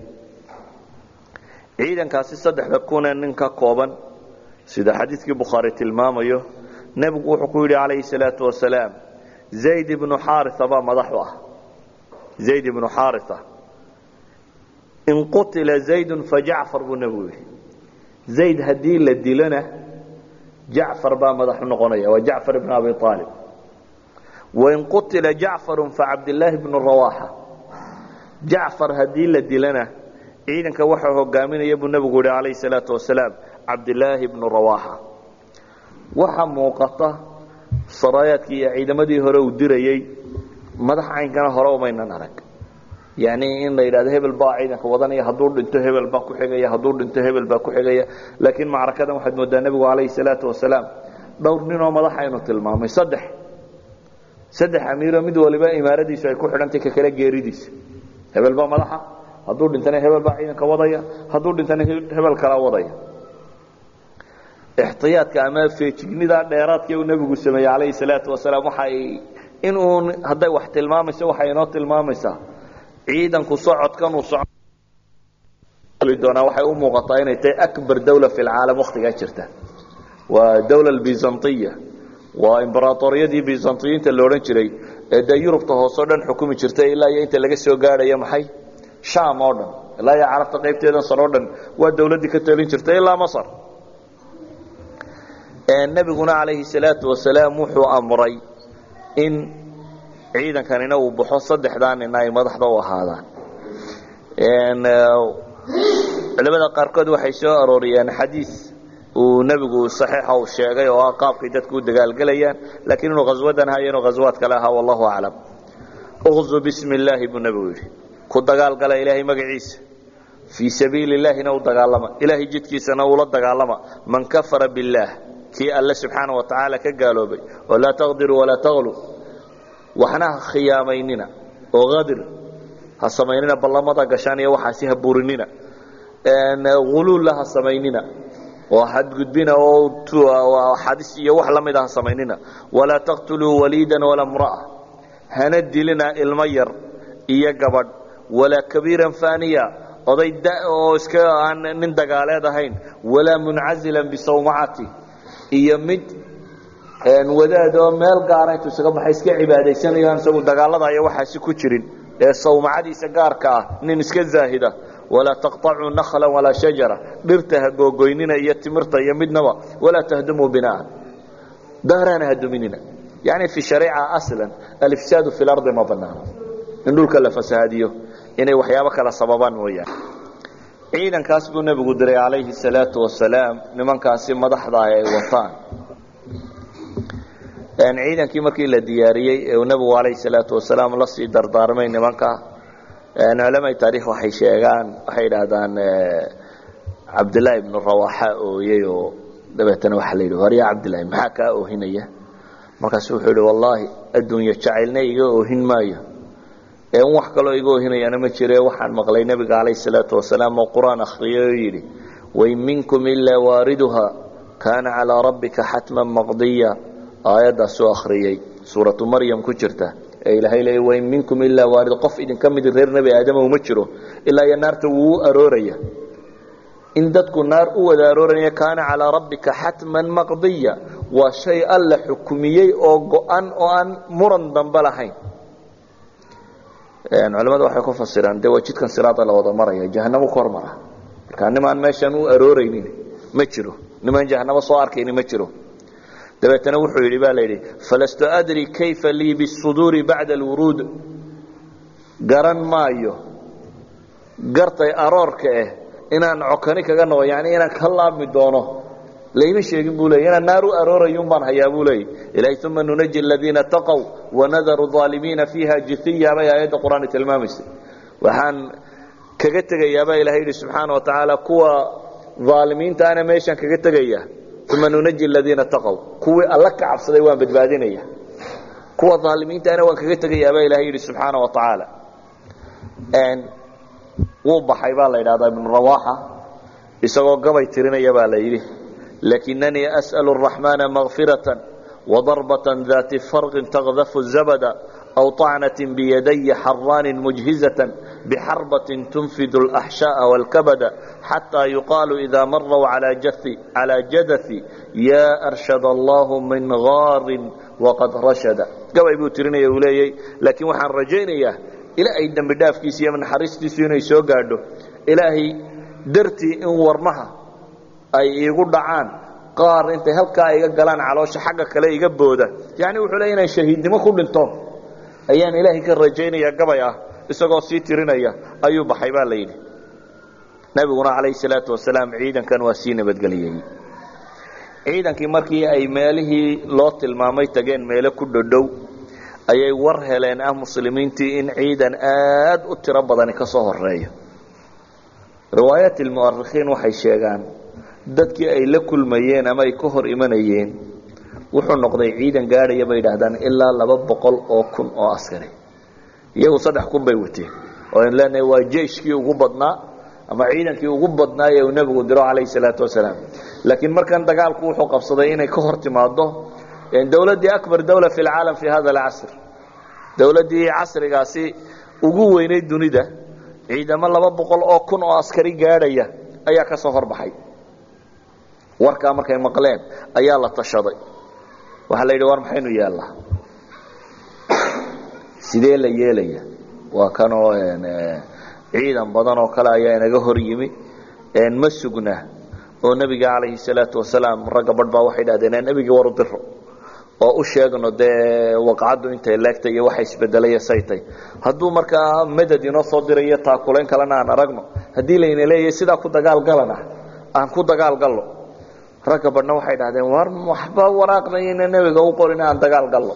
Ciidankaasi saddexda kunee nin ka kooban sida xadiidkii bukhaari tilmaamayo nebigu wuxuu ku yidhi calayhi salaatu wasalaam zayd ibnu xaaria baa madaxu ah. Zayd ibnu xaaria in qutila zaydun fajacfar buu nebigu yidhi zayd haddii la dilona jacfar baa madaxu noqonaya waa jacfar ibn abi aalib wain qutila jacfaru facabdillaahi bnu rawaxa jacfar haddii la dilana ciidanka waxaa hogaaminaya buu nebigu yihi calayhi salaatu wasalaam cabdilaahi bnu rawaxa waxaa muuqata saraayaadkii iyo ciidamadii hore uu dirayey madax caynkana hore umaynan arag yani in la yidhahdo hebel baa ciidanka wadanaya hadduu dhinto hebel baa ku xigaya hadduu dhinto hebel baa ku xigaya. Laakiin macrakadan waxaad moodaa nebigu calayhi salaatu wasalaam dhowr ninoo madax aynu tilmaamay saddex. Saddex amiiroo mid waliba imaaradiisu ay ku xidhantay ka kale geeridiisa hebel baa madaxa hadduu dhintana hebel baa ciidanka wadaya hadduu dhintana hebel kala wadaya. Ixtiyaadka ama feejignida dheeraadka uu nebigu sameeyey calayhi salaatu wasalaam waxay inuu hadday wax tilmaamayso waxay inoo tilmaamaysaa ciidanku socodkan uu doonaa waxay u muuqataa inay tahay akbar dawla fi lcaalam wakhtigaa jirta. Waa dawla albizantiya waa imbaraatoriyadii bizantiyiinta la odhan jiray ee dee yurubta hoose o dhan xukumi jirtay ilaa iyo inta laga soo gaadhaya maxay? Sham oo dhan. Ilaa iyo carabta qaybteedan sar oo dhan waa dawladdii ka talin jirtay ilaa masar. Nebiguna calayhi salaatu wasalaam wuxuu amray in ciidankanina uu baxo saddexdaa nina ay madaxda u ahaadaan. Culamada qaarkood waxay soo arooriyeen xadiis uu nebigu saxiixa uu sheegay oo ah qaabkay dadku u dagaalgelayaan laakiin inuu khaswadan ahaa iyo inuu khaswaad kale ahaa wallahu aclam. Uqzu bismi illaahi buu nebigu yidhi. Ku dagaalgala ilaahay magaciisa. Fii sabiili illaahina u dagaalama. Ilaahay jidkiisana uula dagaalama. Man kafara billaah kii alle subxaana wa tacaala ka gaaloobay. Oo laa taqdiruu walaa taqlu waxna ha khiyaamaynina oo qadir ha samaynina ballamada gashaan iyo waxaasi ha burinina uluulla ha samaynina. Oo xadgudbina oo xadis iyo wax la mida ha samaynina. Walaa taqtuluu waliidan walaa mra'a hana dilina ilmo yar iyo gabadh. Walaa kabiiran faniya oday da oo iska aan nin dagaaleed ahayn. Walaa muncazilan bisawmacati iyo mid wadaad oo meel gaara intuu isaga baxay iska cibaadaysanayo aan isagu dagaalada iyo waxaasi ku jirin. Ee sawmacadiisa gaarka ah nin iska zaahida walaa taqطacuu nakla walaa shajara. Dhirta ha googoynina iyo timirta iyo midnaba walaa tahdumuu binaan dahrana ha duminina. Yani fi shariica aslan alifsaadu fi lardi ma banaano in dhulka la fasahaadiyo inay waxyaabo kala sababaan mooyaane. Ciidankaas buu nebigu diray calayhi salaatu wasalaam nimankaasi madaxda ay wataan ciidankii markii la diyaariyey ee nebigu calayhi salaatu wasalaam la sii dardaarmay nimanka culamai taarikh waxay sheegaan waxay yidhaahdaan cabdillaahi ibnu rawaxa ooyey oo dabeetana waxaa la yidhi warya cabdillahi maxaa kaa oohinaya? Markaasu wuxuu yidhi wallaahi adduunyo jacaylna iga oohin maayo. Ee un wax kaloo iga oohinayana ma jire waxaan maqlay nebiga calayhi salaatu wasalaam oo qur'aan akhriyay oo yidhi wain minkum ilaa waariduha kaana calaa rabbika xatman maqdiya aayaddaasuu akhriyey suuratu maryam ku jirta ee ilaahay leeya wain minkum ilaa waarid qof idinka midi reer nebi aadama uma jiro ilaa iyo naarta wuu u arooraya. In dadku naar u wada arooraya kaana calaa rabbika xatman maqdiya waa shay alla xukumiyey oo go-an oo aan muran dambe lahayn. Culamada waxay ku fasiraan de waa jidkan siraada la wada maraya jahanamo ku hormara marka nimaan meeshaan u arooraynin ma jiro. Nimaan jahanamo soo arkayni ma jiro dabeetana wuxuu yidhi baa la yidhi falastu adri kayfa lii bisuduuri bacda alwuruud? Garan maayo gartay aroorka ah inaan cokani kaga noqo yani inaan ka laabmi doono. Layma sheegin buu leey inaan naar u aroorayun baan hayaa buu leeyay ilahay uma nunaji aladiina taqow wanadaru aalimiina fiiha jithiya. Bay aayadda qur'aan tilmaamaysay. Waxaan kaga tegayaabaa ilahay yidhi subxaana wa tacaala kuwa aalimiinta ana meeshaan kaga tegaya uma nunaji aladiina taqow kuwii alla ka cabsaday waan badbaadinaya kuwa aalimiinta ana waan kaga tegayaabaa ilahay yidhi subxaana wa wuu baxay baa la yidhahdaa ibnu rawaaxa. Isagoo gabay tirinaya baa la yidhi lakinanii as'alu araxmaana makfiratan wadarbatan daati farqin taqdafu zabada aw acnatin biyadayi xaraanin mujhizatan bixarbatin tunfidu alaxshaa'a waalkabada xataa yuqaalu idaa marow calaa jadai yaa arshad allaahu min gaarin waqad rashada gabay buu tirinaya uu leeyay laakiin waxaan rajaynayaa ilaahay dembi dhaafkiisa iyo naxariistiisu inay soo gaadho ilaahay dartii in warmaha ay iigu dhacaan qaar intay halkaa iga galaan caloosha xagga kale iga booda yacni wuxuu leey inaan shahiidnimo ku dhinto ayaan ilaahay ka rajaynayaa gabay ah isagoo sii tirinaya ayuu baxay baa la yidhi. Nebiguna calayhi salaatu wasalaam ciidankan waa sii nabadgeliyey ciidankii markii ay meelihii loo tilmaamay tageen meelo ku dhodhow ayay war heleen ah muslimiintii in ciidan aad u tiro badani ka soo horeeyo riwaayaat ilmu'arikhiin waxay sheegaan dadkii ay la kulmayeen ama ay ka hor imanayeen wuxuu noqday ciidan gaadhaya bay yidhaahdaan ilaa laba boqol oo kun oo askari. Iyagu saddex kun bay wateen. Oo aynu leenahay waa jeiskii ugu badnaa ama ciidankii ugu badnaa ee uu nebigu diro calayhi salaatu wasalaam. Laakiin markan dagaalku wuxuu qabsaday inay ka hor timaado dowladdii akbar dawla fi lcaalam fi hada alcasr dowladdii casrigaasi ugu weynay dunida ciidamo laba boqol oo kun oo askari gaadhaya ayaa ka soo horbaxay warkaa markay maqleen ayaa la tashaday waxaa la yidhi war maxaynu yeelnaa sidee la yeelaya waa kanoo ciidan badan oo kale ayaa inaga hor yimi. Ma sugna oo nebiga calayhi salaatu wasalaam ragga badh baa waxay dhahdeen nebigii waru diro oo u sheegno dee waqcaddu intay leegtay iyo waxa isbedelaya saytay hadduu markaa madad inoo soo dirayo taakulayn kalena aan aragno haddii layna leeyahay sidaa ku dagaalgalana aan ku dagaalgallo ragga badhna waxay dhahdeen war waxba waraaqnayna nebiga u qorin aan dagaal gallo.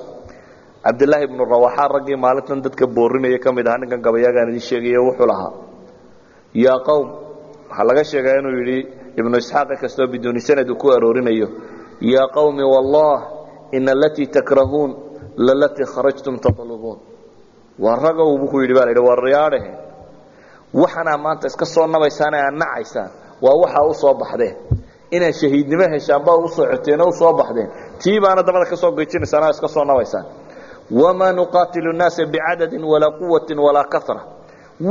Cabdilaahi ibnu rawaxa raggii maalintan dadka boorinaya ka mid ahaa ninkan gabayaagaan idin sheegayo wuxuu lahaa yaa qowm waxaa laga sheegaa inuu yidhi ibnu isxaaq kastoo biduuni sanad uu ku aroorinayo yaa qowmi wallah ina alatii takrahuun lalatii kharajtum tatlubuun. Waa ragow buu ku yidhi ba la yidhi war yaadhahe waxanaa maanta iska soo nabaysaan ee aad nacaysaan waa waxaa u soo baxdeen inaad shahiidnimo heshaan baa u socoteen oo u soo baxdeen. Tii baana dabada ka soo gejinaysaan oo iska soo nabaysaan. Wamaa nuqaatilu nnaasa bicadadin walaa quwatin walaa kara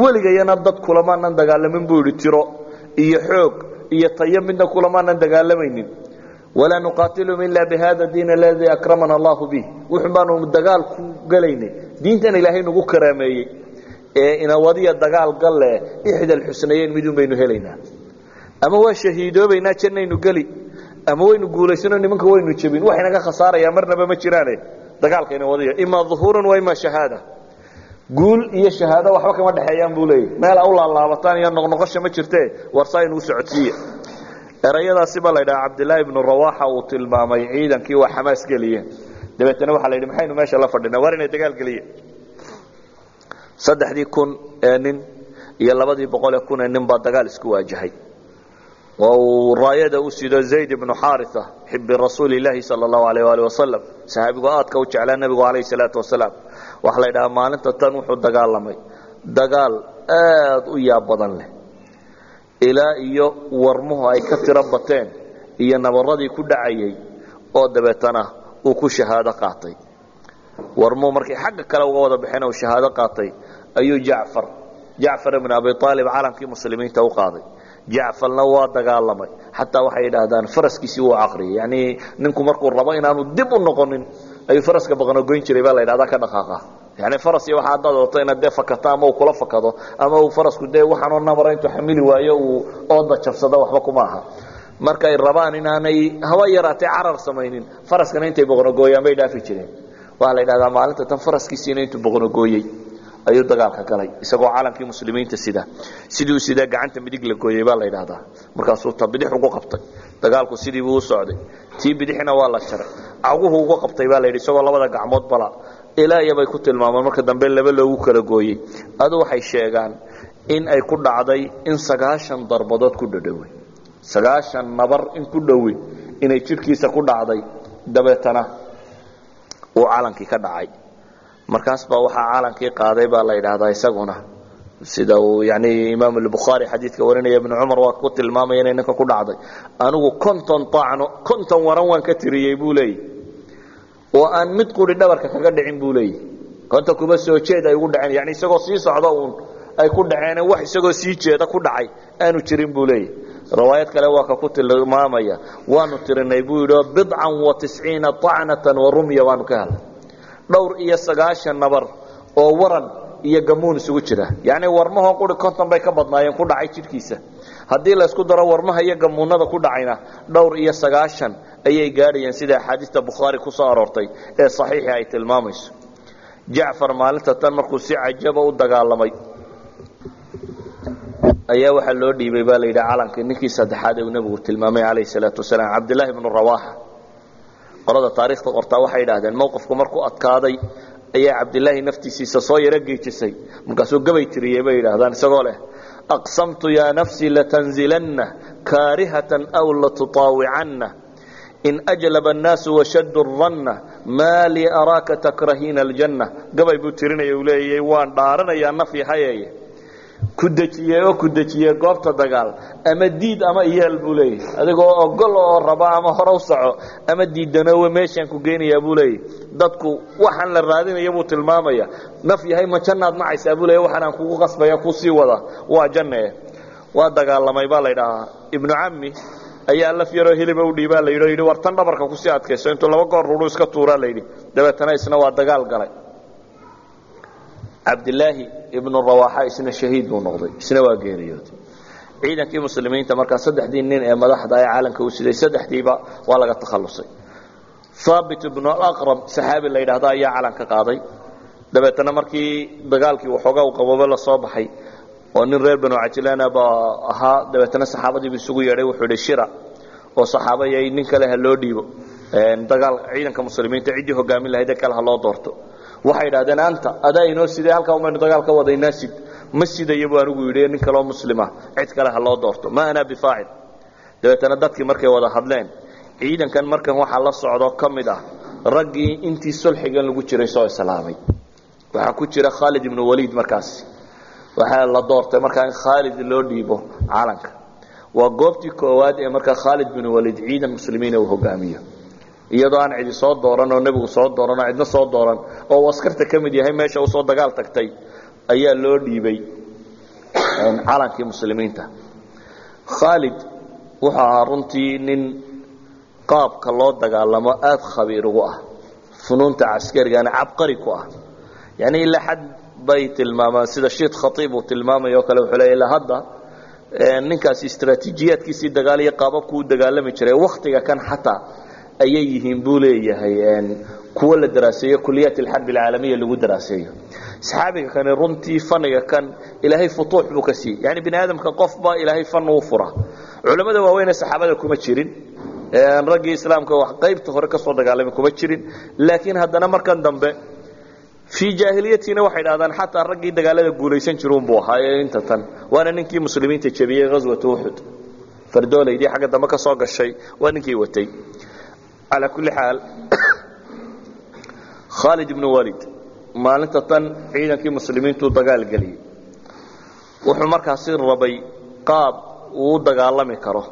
weligayana dad kulamaanan dagaalamin buu yidhi tiro iyo xoog iyo tayo midna kulamaanan dagaalamaynin walaa nuqaatilum ila bihada diin aladii akramana allahu bih wuxun baanu dagaal ku gelaynay diintan ilaahay nagu karaameeyey. Ee inawadiya dagaal galle ixda alxusnayeyn midun baynu helaynaa ama waa shahiidoobaynaa jannaynu geli. Ama waynu guulaysano nimanka waynu jebin. Wax inaga khasaaraya marnaba ma jiraane. Dagaalka inawadiya imaa uhuurun wa imaa shahaada. Guul iyo shahaado waxba kama dhexeeyaan buu leeyahy meel a u laalaabataan iyo noqnoqosha ma jirte warsaa inuu socodsiiya erayadaasi baa la ydhaha cabdilaahi ibnu rawaxa uu tilmaamay ciidankii waa xamaas geliyeen. Dabeetna waxaa la yidhi maxaynu meesha la fadhinaa? War inay dagaal geliyeen. Saddexdii kun ee nin iyo labadii boqol ee kun ee nin baa dagaal isku waajahay oo uu raayada u sido zayd ibnu xaaria xibi rasuuli illaahi sala allahu alayh waali wasalam saxaabigu aadka u jeclaa nebigu calayhi salaatu wasalaam waxaa la ydhahaa maalinta tan wuxuu dagaalamay dagaal aad u yaab badan leh ilaa iyo warmuhu ay ka tiro bateen iyo nabaradii ku dhacayay oo dabeetana uu ku shahaado qaatay warmuhu markay xagga kale uga wada baxeen uu shahaado qaatay ayuu jacfar jacfar ibn abi aalib calankii muslimiinta u qaaday jacfarna waa dagaalamay. Xataa waxay yidhaahdaan faraskiisii wuu caqriyay yani ninku markuu rabo inaanu dib u noqonin ayuu faraska baqanogoyn jiray baa la yidhahdaa ka dhaqaaqa. Yani faras iyo waxa haddaad wato inaad dee fakato ama uu kula fakado ama uu farasku dee waxaanoo nabara intuu xamili waayo uu ooda jabsado waxba kuma aha. Markay rabaan inaanay haba yaraatee carar samaynin faraskana intay boqnogooyaan bay dhaafi jireen. Waxaa la yidhahdaa maalinta tan faraskiisiina intuu boqnogooyey ayuu dagaalka galay isagoo calankii muslimiinta sida. Sidii uu sidaa gacanta midig la gooyey baa la yidhaahdaa. Markaasuu ta bidix ugu qabtay. Dagaalku sidiibuu u socday. Tii bidixna waa la jaray. Caguhu ugu qabtay baa la yidhi isagoo labada gacmood bala. Ilaa iyobay ku tilmaamaan. Marka dambe laba loogu kala gooyey. Adu waxay sheegaan in ay ku dhacday in sagaashan darbadood ku dhadhowey sagaashan nabar in ku dhowe inay jidhkiisa ku dhacday. Dabeetana uu calankii ka dhacay markaas baa waxaa calankii qaaday baa la yidhaahdaa isaguna. Sida uu yani imaam albukhaari xadiidka warinaya ibnu cumar waa ku tilmaamaya inay ninka ku dhacday. Anigu konton taacno konton waran waan ka tiriyey buu leeyahy oo aan mid quri dhabarka kaga dhicin buu leeyahy konton kuma soo jeed ay ugu dhaceen. Yani isagoo sii socda uun ay ku dhaceene wax isagoo sii jeeda ku dhacay aanu jirin buu leeyahy riwaayad kale waa ka ku tilmaamaya. Waanu tirinay buu yidhi bidcan wa tisciina acnatan wa rumya waanu ka helnay dhowr iyo sagaashan nabar oo waran iyo gamuun isugu jira. Yani warmahoo quri konton bay ka badnaayeen ku dhacay jidhkiisa. Haddii laysku daro warmaha iyo gamuunada ku dhacayna dhowr iyo sagaashan ayay gaadhayeen sida axaadiista bukhaari ku aroortay ee saxiixi ay tilmaamayso. Jacfar maalinta tan markuu si cajaba u dagaalamay ayaa waxaa loo dhiibay baa la yidhi calankii ninkii saddexaad uu nebigu tilmaamay calayhi salaatu wasalaam cabdillaahi bnu rawaaxa qolada taariikhda qortaa waxay idhahdeen mowqifku markuu adkaaday ayaa cabdilaahi naftiisiisa soo yaro geejisay. Markaasuu gabay tiriyey bay yidhaahdaan isagoo leh aqsamtu yaa nafsi latanzilanna kaarihatan aw latutaawicanna in ajlaba annaasu washaddu ranna maa lii araaka takrahiina aljanna. Gabay buu tirinaya uu leeyay waan dhaaranayaa naf yahayeeye ku dejiye oo ku dejiye goobta dagaal. Ama diid ama iyeel buu leeyahy adigoo ogol oo raba ama hore u soco ama diidanoowe meeshaan ku geynayaa buu leeyahy dadku waxaan la raadinaya buu tilmaamaya. Naf yahay ma jannaad nacaysaa buu leeya waxaan aan kugu qasbaya ku sii wada. Waa janne waa dagaalamay baa laydhahaa ibnu cammi ayaa laf yaroo hiliba u dhiibaa la yidhi yidhi war tan dhabarka ku sii adkayso. Intuu laba goor ruru iska tuuraa layidhi dabeetana isna waa dagaal galay cabdilaahi ibnu rawaaxa isna shahiid buu noqday isna waa geeriyooday ciidankii muslimiinta markaa saddexdii nin ee madaxda ee caalanka u siday saddexdiiba waa laga takhallusay. Haabit ibnu alaqrab saxaabi la yidhaahdo ayaa calanka qaaday. Dabeetana markii dagaalkii waxoogaa u qaboobo la soo baxay oo nin reer banu cajlaana baa ahaa dabeetana saxaabadiibu isugu yeedhay wuxuu yidhi shira oo saxaabayay nin kale ha loo dhiibo. Dagaal ciidanka muslimiinta ciddii hogaamin lahayd ee kale ha loo doorto waxay idhahdeen anta adaa inoo sidee? Halkaa umaynu dagaal ka wadaynaa sid ma sidaya buu anigu yidhi nin kaloo muslima cid kale ha loo doorto. Ma ana bifaacil. Dabeetana dadkii markay wada hadleen ciidankan markan waxaa la socdo ka mid ah raggii intii sulxigan lagu jiray soo islaamay. Waxaa ku jira khaalid ibnu waliid markaasi waxaa la doortay markaa in khaalid loo dhiibo calanka waa goobtii koowaad ee markaa khaalid binu waliid ciidan muslimiina uu hogaamiyo iyadoo aan cidi soo dooran oo nebigu soo dooran oo cidna soo dooran oo uu askarta ka mid yahay meesha uu soo dagaal tagtay ayaa loo dhiibay calankii muslimiinta. Khaalid wuxuu ahaa runtii nin qaabka loo dagaalamo aada khabiir ugu ah funuunta caskarigana cabqari ku ah. Yani ilaa xad bay tilmaamaan sida shiid khaiib uu tilmaamay oo kale wuxuu leeya ilaa hadda ninkaasi istraatiijiyaadkiisii dagaal iyo qaababku u dagaalami jiray waktiga kan xataa ayay yihiin buu leeyahay kuwo la daraaseeyo kuliyaat alxarb alcaalamiya lagu daraaseeyo. Saxaabiga kani runtii faniga kan ilaahay futuux buu ka siiyey. Yani bini aadamka qofba ilaahay fan uu fura. Culamada waaweyne saxaabada kuma jirin. Raggii islaamka wax qaybta hore ka soo dagaalamay kuma jirin. Laakiin haddana markan dambe fii jaahiliyatiina waxay dhahdaan xataa raggii dagaalada guulaysan jiruunbuu ahaa inta tan. Waana ninkii muslimiinta jebiyey ghaswata uxud fardooleydii xagga dambe ka soo gashay waa ninkii watay calaa kulli xaal khaalid ibnu walid maalinta tan ciidankii muslimiintuu dagaal geliyey wuxuu markaasi rabay qaab uu u dagaalami karo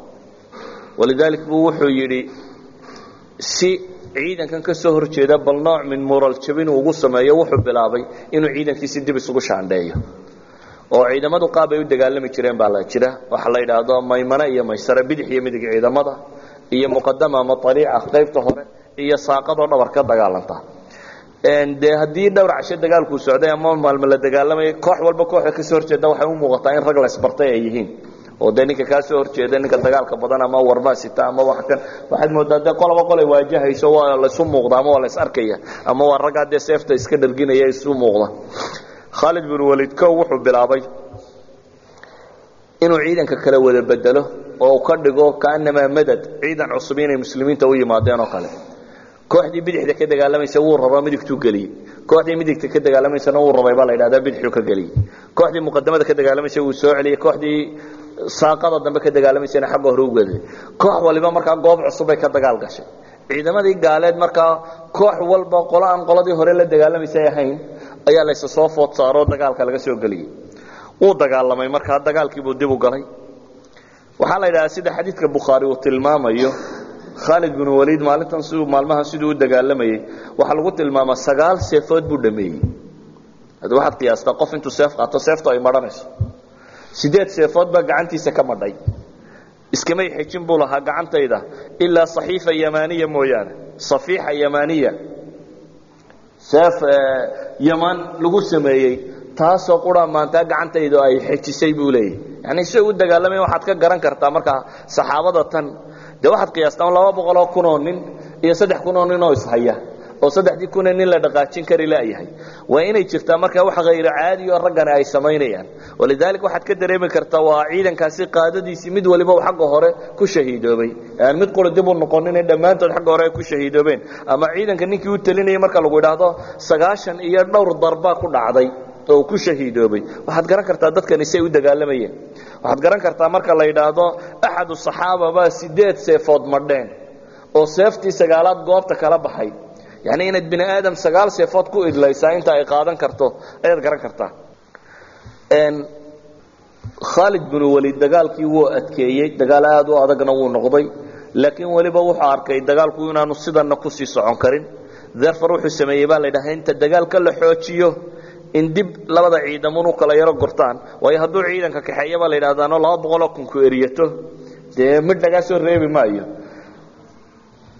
walidaalik buu wuxuu yidhi si ciidankan ka soo horjeeda bal nooc min mural jabin uu ugu sameeyo wuxuu bilaabay inuu ciidankiisi dib isugu shaandheeyo oo ciidamadu qaab ay u dagaalami jireen baa la jira waxa la yidhaahdo maymane iyo maysare bidix iyo midig ciidamada iyo muqadama ama ariica qaybta hore iyo saaqadoo dhabar ka dagaalanta. Dee haddii dhowr casho dagaalkuu socday ama maalmo la dagaalamaya koox walba kooxda ka soo horjeeda waxay u muuqataa in rag laysbartay ay yihiin. Oo de ninka kaa soo horjeeda ninka dagaalka badan ama warbaasita ama wa kan waxaad moodaa de qolaba qolay waajahayso waa laysu muuqda ama waa lays arkaya ama waa raggaa dee seefta iska dharginaya isu muuqda. Khaalid bin walid kow wuxuu bilaabay inuu ciidanka kala wada bedelo oo ka dhigo kaanamaa madad ciidan cusub inay muslimiinta u yimaadeen oo kale. Kooxdii bidixda ka dagaalamaysa wuu rabaa midigtuu geliyey. Kooxdii midigta ka dagaalamaysana wuu rabay baa la yidhahdaa bidixuu ka geliyey. Kooxdii muqadamada ka dagaalamaysa wuu soo celiyey. Kooxdii saaqada dambe ka dagaalamaysana xagga hore u geday koox waliba markaa goob cusubay ka dagaal gashay. Ciidamadii gaaleed markaa koox walba qolo aan qoladii hore la dagaalamaysay ahayn ayaa laysa soo food dagaalka laga soo geliyey. Wuu dagaalamay markaa dagaalkiibuu dib u galay waxaa la yidhahdaa sida xadiidka bukhaari uu tilmaamayo khaalid binu waliid maalintan siduu maalmahan siduu u dagaalamayey waxaa lagu tilmaamaa sagaal seefood buu dhameeyey. Haddi waxaad qiyaastaa qof intuu seef qaato seeftu ay madhanayso sideed seefood baa gacantiisa ka madhay. Iskamay xejin buu lahaa gacantayda ilaa saxiifa yamaaniya mooyaane. Safiixa yamaaniya. Seef yaman lagu sameeyey taasoo qura maantaa gacantaydu ay xejisay buu leeyahy yani si u dagaalamay waxaad ka garan kartaa markaa saxaabada tan. Dee waxaad qiyaastaan laba boqoloo kunoo nin iyo saddex kunoo nin oo ishaya oo saddexdii kunee nin la dhaqaajin kari laayahay waa inay jirtaa markaa wax hayro caadi oo raggani ay samaynayaan. Walidaalika waxaad ka dareemi kartaa waa ciidankaasi qaadadiisii mid waliba uu xagga hore ku shahiidoobay. Aan mid qura dib u noqonin dhammaantood xagga hore ay ku shahiidoobeen. Ama ciidanka ninkii u talinayay marka lagu idhaahdo sagaashan iyo dhowr darbaa ku dhacday oo ku shahiidoobay. Waxaad garan kartaa dadkani say u dagaalamayeen. Waxaad garan kartaa marka la yidhaahdo axadu saxaaba baa sideed seefood madheen oo seeftii sagaalaad goobta kala baxay. Yani inaad bini aadam sagaal seefood ku idlaysaa inta ay qaadan karto ayaad garan kartaa. Khaalid binu waliid dagaalkii wuu adkeeyey dagaal aad u adagna wuu noqday. Laakiin weliba wuxuu arkay dagaalku inaanu sidana ku sii socon karin. Therfor wuxuu sameeyey baa la dhaha inta dagaalka la xoojiyo in dib labada ciidamun u kala yaro gortaan. Waayo hadduu ciidanka kaxeeya baa la yidhahdaano laba boqoloo kun ku eriyato. Dee soo reebi maayo.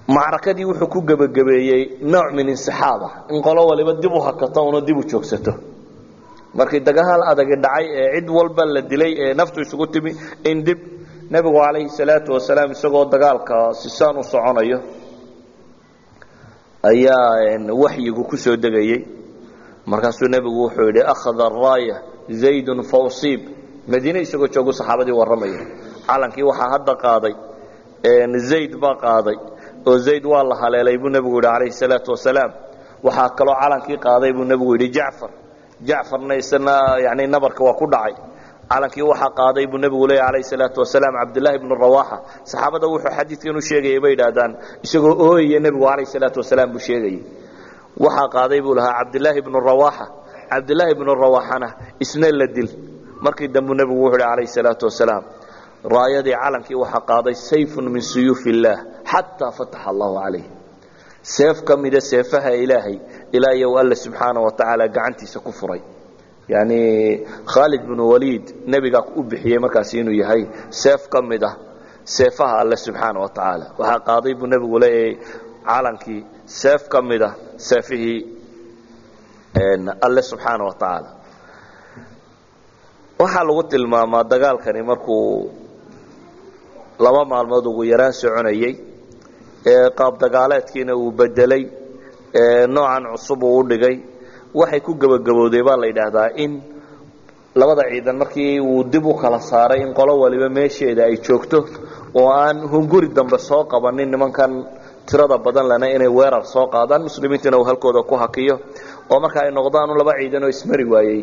Macrakadii wuxuu ku gebagabeeyey nooc min insixaaba in qolo waliba dib u hakato una dib u joogsato. Markii dagaal adagi dhacay ee cid walba la dilay ee naftu isugu timi in dib nebigu calayhi salaatu wasalaam isagoo dagaalka sisaan u soconayo ayaa waxyigu ku degayey markaasuu nebigu wuxuu yidhi akhada araaya zaydun fausiib madiine isagoo joogu saxaabadii warramaya. Calankii waxaa hadda qaaday zayd baa qaaday oo zayd waa la haleelay buu nebigu yidhi calayhi salaatu wasalaam. Waxaa kaloo calankii qaaday buu nebigu yidhi jacfar jacfarna isna yani nabarka waa ku dhacay. Calankii waxaa qaaday buu nebigu leeya calayhi salaatu wasalaam cabdullaahi ibnu rawaaxa. Saxaabada wuxuu xadiidkan u sheegayay bay idhaahdaan isagoo ooyaya nebigu calayhi salaatu wasalaam buu sheegayay waxaa qaaday buu lahaa cabdilaahi ibnu rawaaxa cabdilaahi ibnu rawaaxana isna la dil. Markii dambuu nebigu wuxuu hi calayhi salaatu wasalaam raayadii calankii waxaa qaaday sayfun min suyuuf illaah xataa fataxa allahu calayh seef ka mida seefaha ilaahay ilaa iyow alle subxaana wa tacaala gacantiisa ku furay. Yani khaalid binu waliid nebigaa u bixiyey markaasi inuu yahay seef ka mid ah seefaha alle subxaana wa tacaala. Waxaa qaaday buu nebigu leeyahay calankii seef ka mid ah seefihii alle subxaana wa tacaala. Waxaa lagu tilmaamaa dagaalkani markuu laba maalmood ugu yaraan soconayey qaab dagaaleedkiina uu bedelay noocan cusub uu u dhigay waxay ku gebagabowday baa la yidhaahdaa in labada ciidan markii uu dib u kala saaray in qolo waliba meesheeda ay joogto oo aan hunguri dambe soo qabanin nimankan tirada badan lena inay weerar soo qaadaan muslimiintuna uu halkooda ku hakiyo oo marka ay noqdaan laba ciidan oo ismari waayey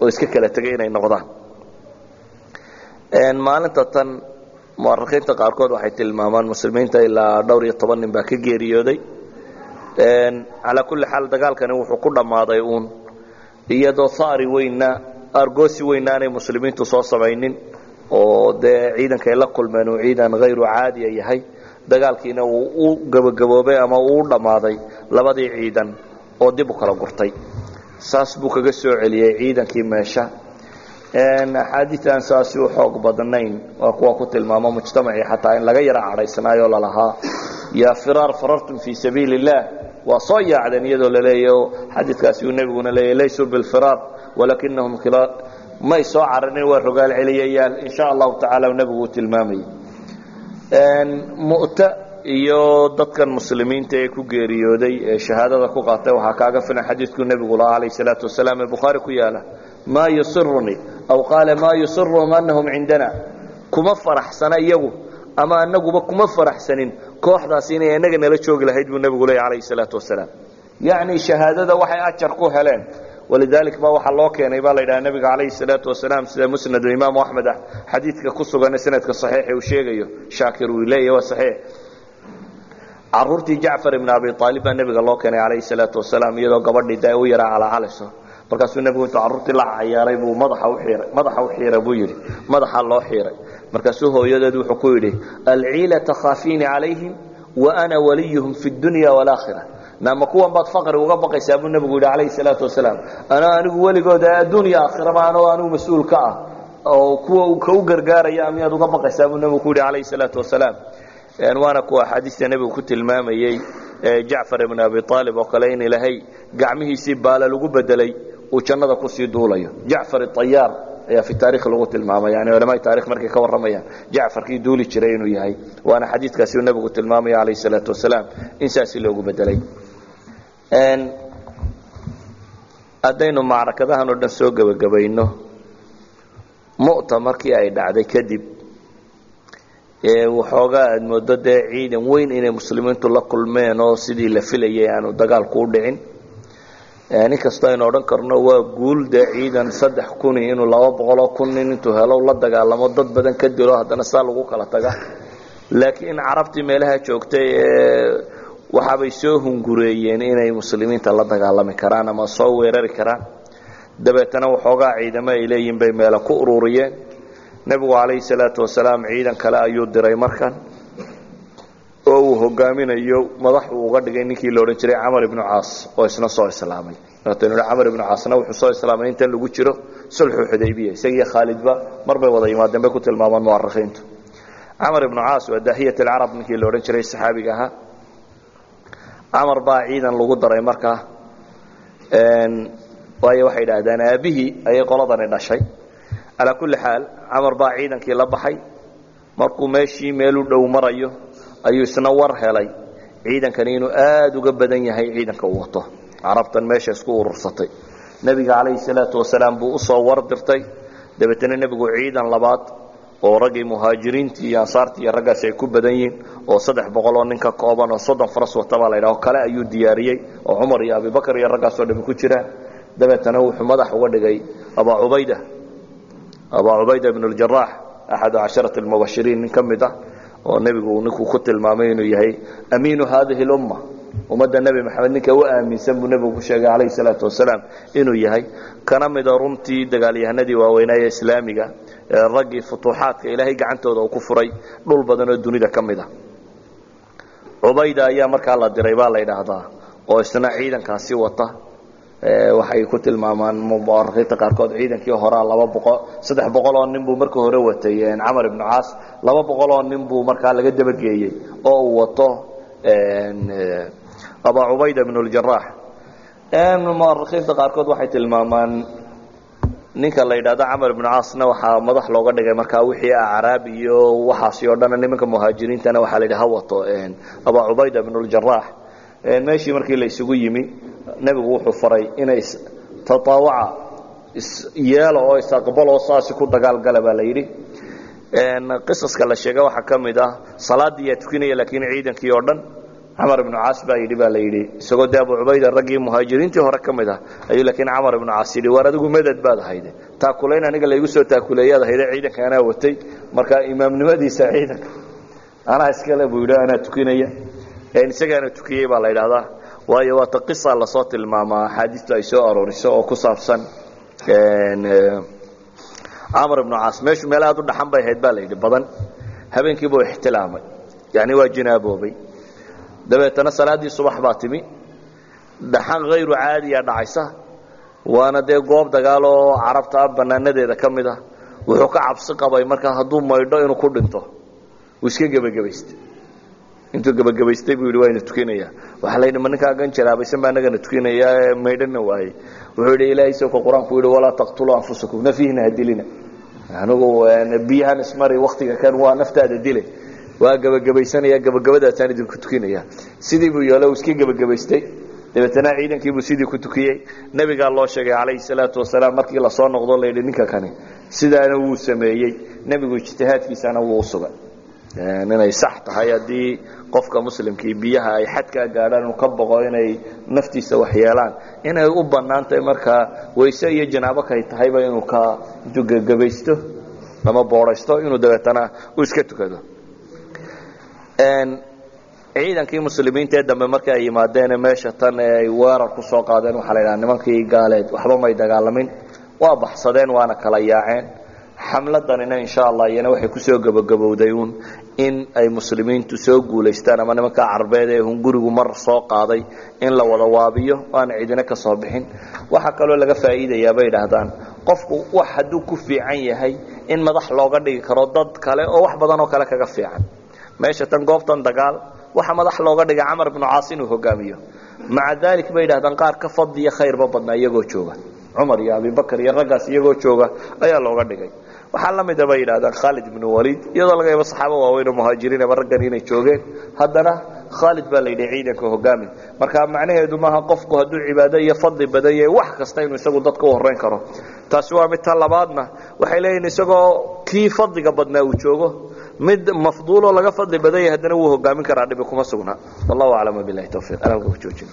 oo iska kala tegay inay noqdaan. Maalinta tan muarikiinta qaarkood waxay tilmaamaan muslimiinta ilaa dhowr iyo toban nin baa ka geeriyooday. Calaa kulli xaal dagaalkani wuxuu ku dhammaaday uun iyadoo saari weynna argoosi weynna aanay muslimiintu soo samaynin oo dee ciidanka ay la kulmeen uu ciidan hayru caadiya yahay dagaalkiina uu u gebagaboobay ama uu u dhammaaday labadii ciidan oo dib u kala gurtay. Saas buu kaga soo celiyey ciidankii meesha. Axaadiid aan saasi u xoog badnayn waa kuwa ku tilmaamo mujtamacii xataa in laga yara cadhaysanaayoo lalahaa yaa firaar farartum fii sabiili اllah waa soo yaacdeen iyadoo laleeyaho xadiidkaasi uu nebiguna leeyahy laysuu bilfiraar walakinahum may soo cararin waa rogaal celiyayaal in sha allahu tacaala nebigu uu tilmaamayay mu'ta iyo dadkan muslimiinta ee ku geeriyooday ee shahaadada ku qaatay waxaa kaaga filan xadiidkuu nebigu lahaa calayh salaatu wasalaam ee bukhaari ku yaalla. Maa yusirunii aw qaala maa yusiruhum anahum cindana? Kuma faraxsana iyagu ama anaguba kuma faraxsanin kooxdaasi inay inaga nala joogi lahayd buu nebigu leeyay calayhi salaatu wasalaam yacni shahaadada waxay ajar ku heleen walidalik ba waxaa loo keenay baa la yidhaha nebiga calayhi salaatu wasalaam sida musnadu imaamu axmed ah. Xadiidka ku sugan sanadka saxiixa uu sheegayo shaakir uu leeyahy waa saxiix. Caruurtii jacfar ibn abi aalib baa nebiga loo keenay calayhi salaatu wasalaam iyadoo gabadhii da u yaraa calaacalayso markaasuu nebigu intuu carruurtii la cayaaray buu madaxa u xiiray madaxa u xiira buu yidhi madaxa loo xiiray. Markaasuu hooyadeed wuxuu ku yidhi alciila takhaafiini calayhim wa ana waliyuhum fi dunya waalaakhira naama kuwan baad faqri uga baqaysaa buu nebigu yidhi calayhi salaatu wasalaam anaa anigu weligooda adduunya aakhiraba anoo anigu mas'uul ka ah oo kuwa ka u gargaaraya miyaad uga baqaysaa buu nebigu ku yidhi calayhi salaatu wasalaam. Waana kuwa axaadiista nebigu ku tilmaamayey jacfar ibn abi aalib oo kale in ilaahay gacmihiisii baala lagu bedelay uu jannada ku sii duulayo. Jacfar ayaar ayaa fi taarikh lagu tilmaamay yani culamaai taarikh markay ka warramayaan. Jacfarkii duuli jiray inuu yahay waana xadiidkaasi uu nebigu tilmaamaya calayhi salaatu wasalaam in saasi loogu bedelay haddaynu macrakadahan oo dhan soo gebagabayno mu'ta ay dhacday kadib waxoogaa aad moodo dee ciidan weyn inay muslimiintu la kulmeen oo sidii la filayay aanu dagaalku u dhicin. Inkastoo aynu odhan karno waa guul dee ciidan saddex kuni inuu laba boqoloo kun nin intuu helo la dagaalamo dad badan ka dilo haddana saa lagu kala taga. Laakiin carabtii meelaha joogtay waxaabay soo hungureeyeen inay muslimiinta la dagaalami karaan ama soo weerari karaan. Dabeetana waxoogaa ciidamo ay leeyihiin bay meela ku ururiyeen. Nebigu calayhi salaatu wasalaam ciidan kale ayuu diray markan. Oo uu hogaaminayo madax uu uga dhigay ninkii la odhan jiray camar ibnu caas oo isna soo islaamay. Camar ibnu caasna wuxuu soo islaamay intan lagu jiro sulxu xudaybiya isagiiyo khaalidba mar bay wada yimaadeen bay ku tilmaamaan mu'arikhiintu camar ibnu caas waa daahiyat alcarab ninkii la odhan jiray saxaabiga ahaa camar baa ciidan lagu daray markaa waayo waxay idhaahdaan aabbihii ayay qoladani dhashay. Calaa kulli xaal camar baa ciidankii la baxay. Markuu meeshii meel u dhow marayo ayuu isna war helay. Ciidankani inuu aada uga badan yahay ciidanka uu wato. Carabtan meesha isku urursatay. Nebiga calayhi salaatu wasalaam buu u soo war dirtay. Dabeetana nebigu ciidan labaad oo raggii muhaajiriintii iyo ansaartii iyo raggaasi ay ku badan yihiin oo saddex boqol oo nin ka kooban oo soddon faras wata baa la ydhaho kale ayuu diyaariyey oo cumar iyo abibakar iyo raggaasoo dhami ku jiraan dabeetana wuxuu madax uga dhigay abaa cubayda abaa cubayda ibn اljarax axadu casharati اlmubashiriin nin ka mid ah oo nebigu ninkuu ku tilmaamay inuu yahay amiinu hadihi اlumma ummadda nebi maxamed ninka u aaminsan buu nebigu ku sheegay calayhi salaatu wasalaam inuu yahay kana mida runtii dagaalyahanadii waaweynaaye islaamiga ee raggii futuuxaadka ilaahay gacantooda uu ku furay dhul badan oo dunida ka mid a cubayda ayaa markaa la diray baa la ydhaahdaa oo isna ciidankaasi wata. Waxay ku tilmaamaan muarikiinta qaarkood ciidankii horaa laba boqol saddex boqol oo nin buu markii hore watay camar ibnu caas. Laba boqol oo nin buu markaa laga dabageeyey oo uu wato abaa cubayda ibn اljarax muarikiinta qaarkood waxay tilmaamaan ninka la yidhahdo camar ibnu caasna waxaa madax looga dhigay markaa wixii acraab iyo waxaasi oo dhan nimanka muhaajiriintana waxaa la yidhi ha wato abaa cubayda ibn اljarax meeshii markii la isugu yimi nebigu wuxuu faray inay tataawaca isyeelo oo isaqbaloo saasi ku dagaalgala baa la yidhi. Qisaska la sheega waxaa ka mid ah salaaddii yaa tukinaya laakiin ciidankii oo dhan camar ibnu caas baa yidhi baa la yidhi. Isagoo dee abu cubayda raggii muhaajiriintii hore ka mid ah ayuu laakiin camar ibnu caas yidhi waar adigu medad baad ahayde. Taakulayn aniga laygu soo taakuleeyaad ahayde ciidanka anaa watay. Marka imaamnimadiisa ciidanka anaa iskale buu yidhi anaa tukinaya. Isagaana tukiyey baa la yidhahdaa waayo waata qisa la soo tilmaamaa axaadiistu ay soo arooriso oo ku saabsan camar ibnu caas meeshu meel aad u dhaxan bay ahayd baa la yidhi badan habeenkiibuu ixtilaamay yani waa jinaaboobay dabeetana salaaddii subax baa timi. Dhaxan hayru caadiya dhacaysa. Waana dee goob dagaal oo carabta banaanadeeda ka mid ah. Wuxuu ka cabsi qabay markaa hadduu maydho inuu ku dhinto. Wuu iska gebagabaystay. Intuu gebagabaystay buu yidhi waa ina tukinaya. Waxaa la yidhi ma ninkaa gan jaraabaysan baa anagana tukinaya ee maydhana waayey wuxuu yidhi ilaahay sawka qur'aanku yidhi walaa taqtuluu anfusakum nafihina ha dilina anigu biyahan ismari waktiga kan waa naftaada dile waa gebagabaysanaya gebagabadaasaan idinku tukinaya. Sidii buu yeelo iska gebagabaystay dabeetana ciidankiibuu sidii ku tukiyey. Nebigaa loo sheegay calayhi salaatu wasalaam markii la soo noqdo layidhi ninka kani sidaana wuu sameeyey. Nebigu ijtihaadkiisana wuu usugay inay sax tahay haddii qofka muslimkii biyaha ay xadkaa gaadhaan inuu ka boqo inay naftiisa waxyeelaan inay u bannaan tahay markaa wayse iyo janaabo kay tahayba inuu ka intuu gegabaysto ama boodhaysto inuu dabeetana u iska tukado ciidankii muslimiinta ee dambe markii ay yimaadeen meesha tan ee ay weerar ku qaadeen waxaa la yidhaha nimankii gaaleed waxba may dagaalamin waa baxsadeen waana kala yaaceen. Xamladanina insha allah iyana waxay ku soo gebagabowday uun in ay muslimiintu soo guulaystaan ama nimanka carbeed ee hungurigu mar soo qaaday in la wada waabiyo aan cidina ka bixin. Waxaa kaloo laga faa'iidayaa bay idhaahdaan qofku wax hadduu ku fiican yahay in madax looga dhigi karo dad kale oo wax badan oo kale kaga fiican meesha tan goobtan dagaal waxa madax looga dhigay camar bnu caas inuu hogaamiyo. Maca daalik bay idhahdaan qaar ka fadliya khayrba badnaa iyagoo jooga. Cumar iyo abibakar iyo raggaas iyagoo jooga ayaa looga dhigay. Waxaa la mida bay yidhahdaan khaalid ibnu waliid iyadoo laga yaabo saxaabo waaweyn oo muhaajiriin ama raggan inay joogeen. Haddana khaalid baa la yidhi ciidanka hogaami marka macnaheedu maaha qofku hadduu cibaado iyo fadli badan yahay wax kasta inuu isagu dadka u horrayn karo. Taasi waa mid ta labaadna waxay leeyihiin isagoo kii fadliga badnaa uu joogo mid mafduuloo laga fadli badan yahay haddana wuu hogaamin karaa dhibi kuma sugna. Wallahu aclam wabilahi towfiiq anaa ku joojin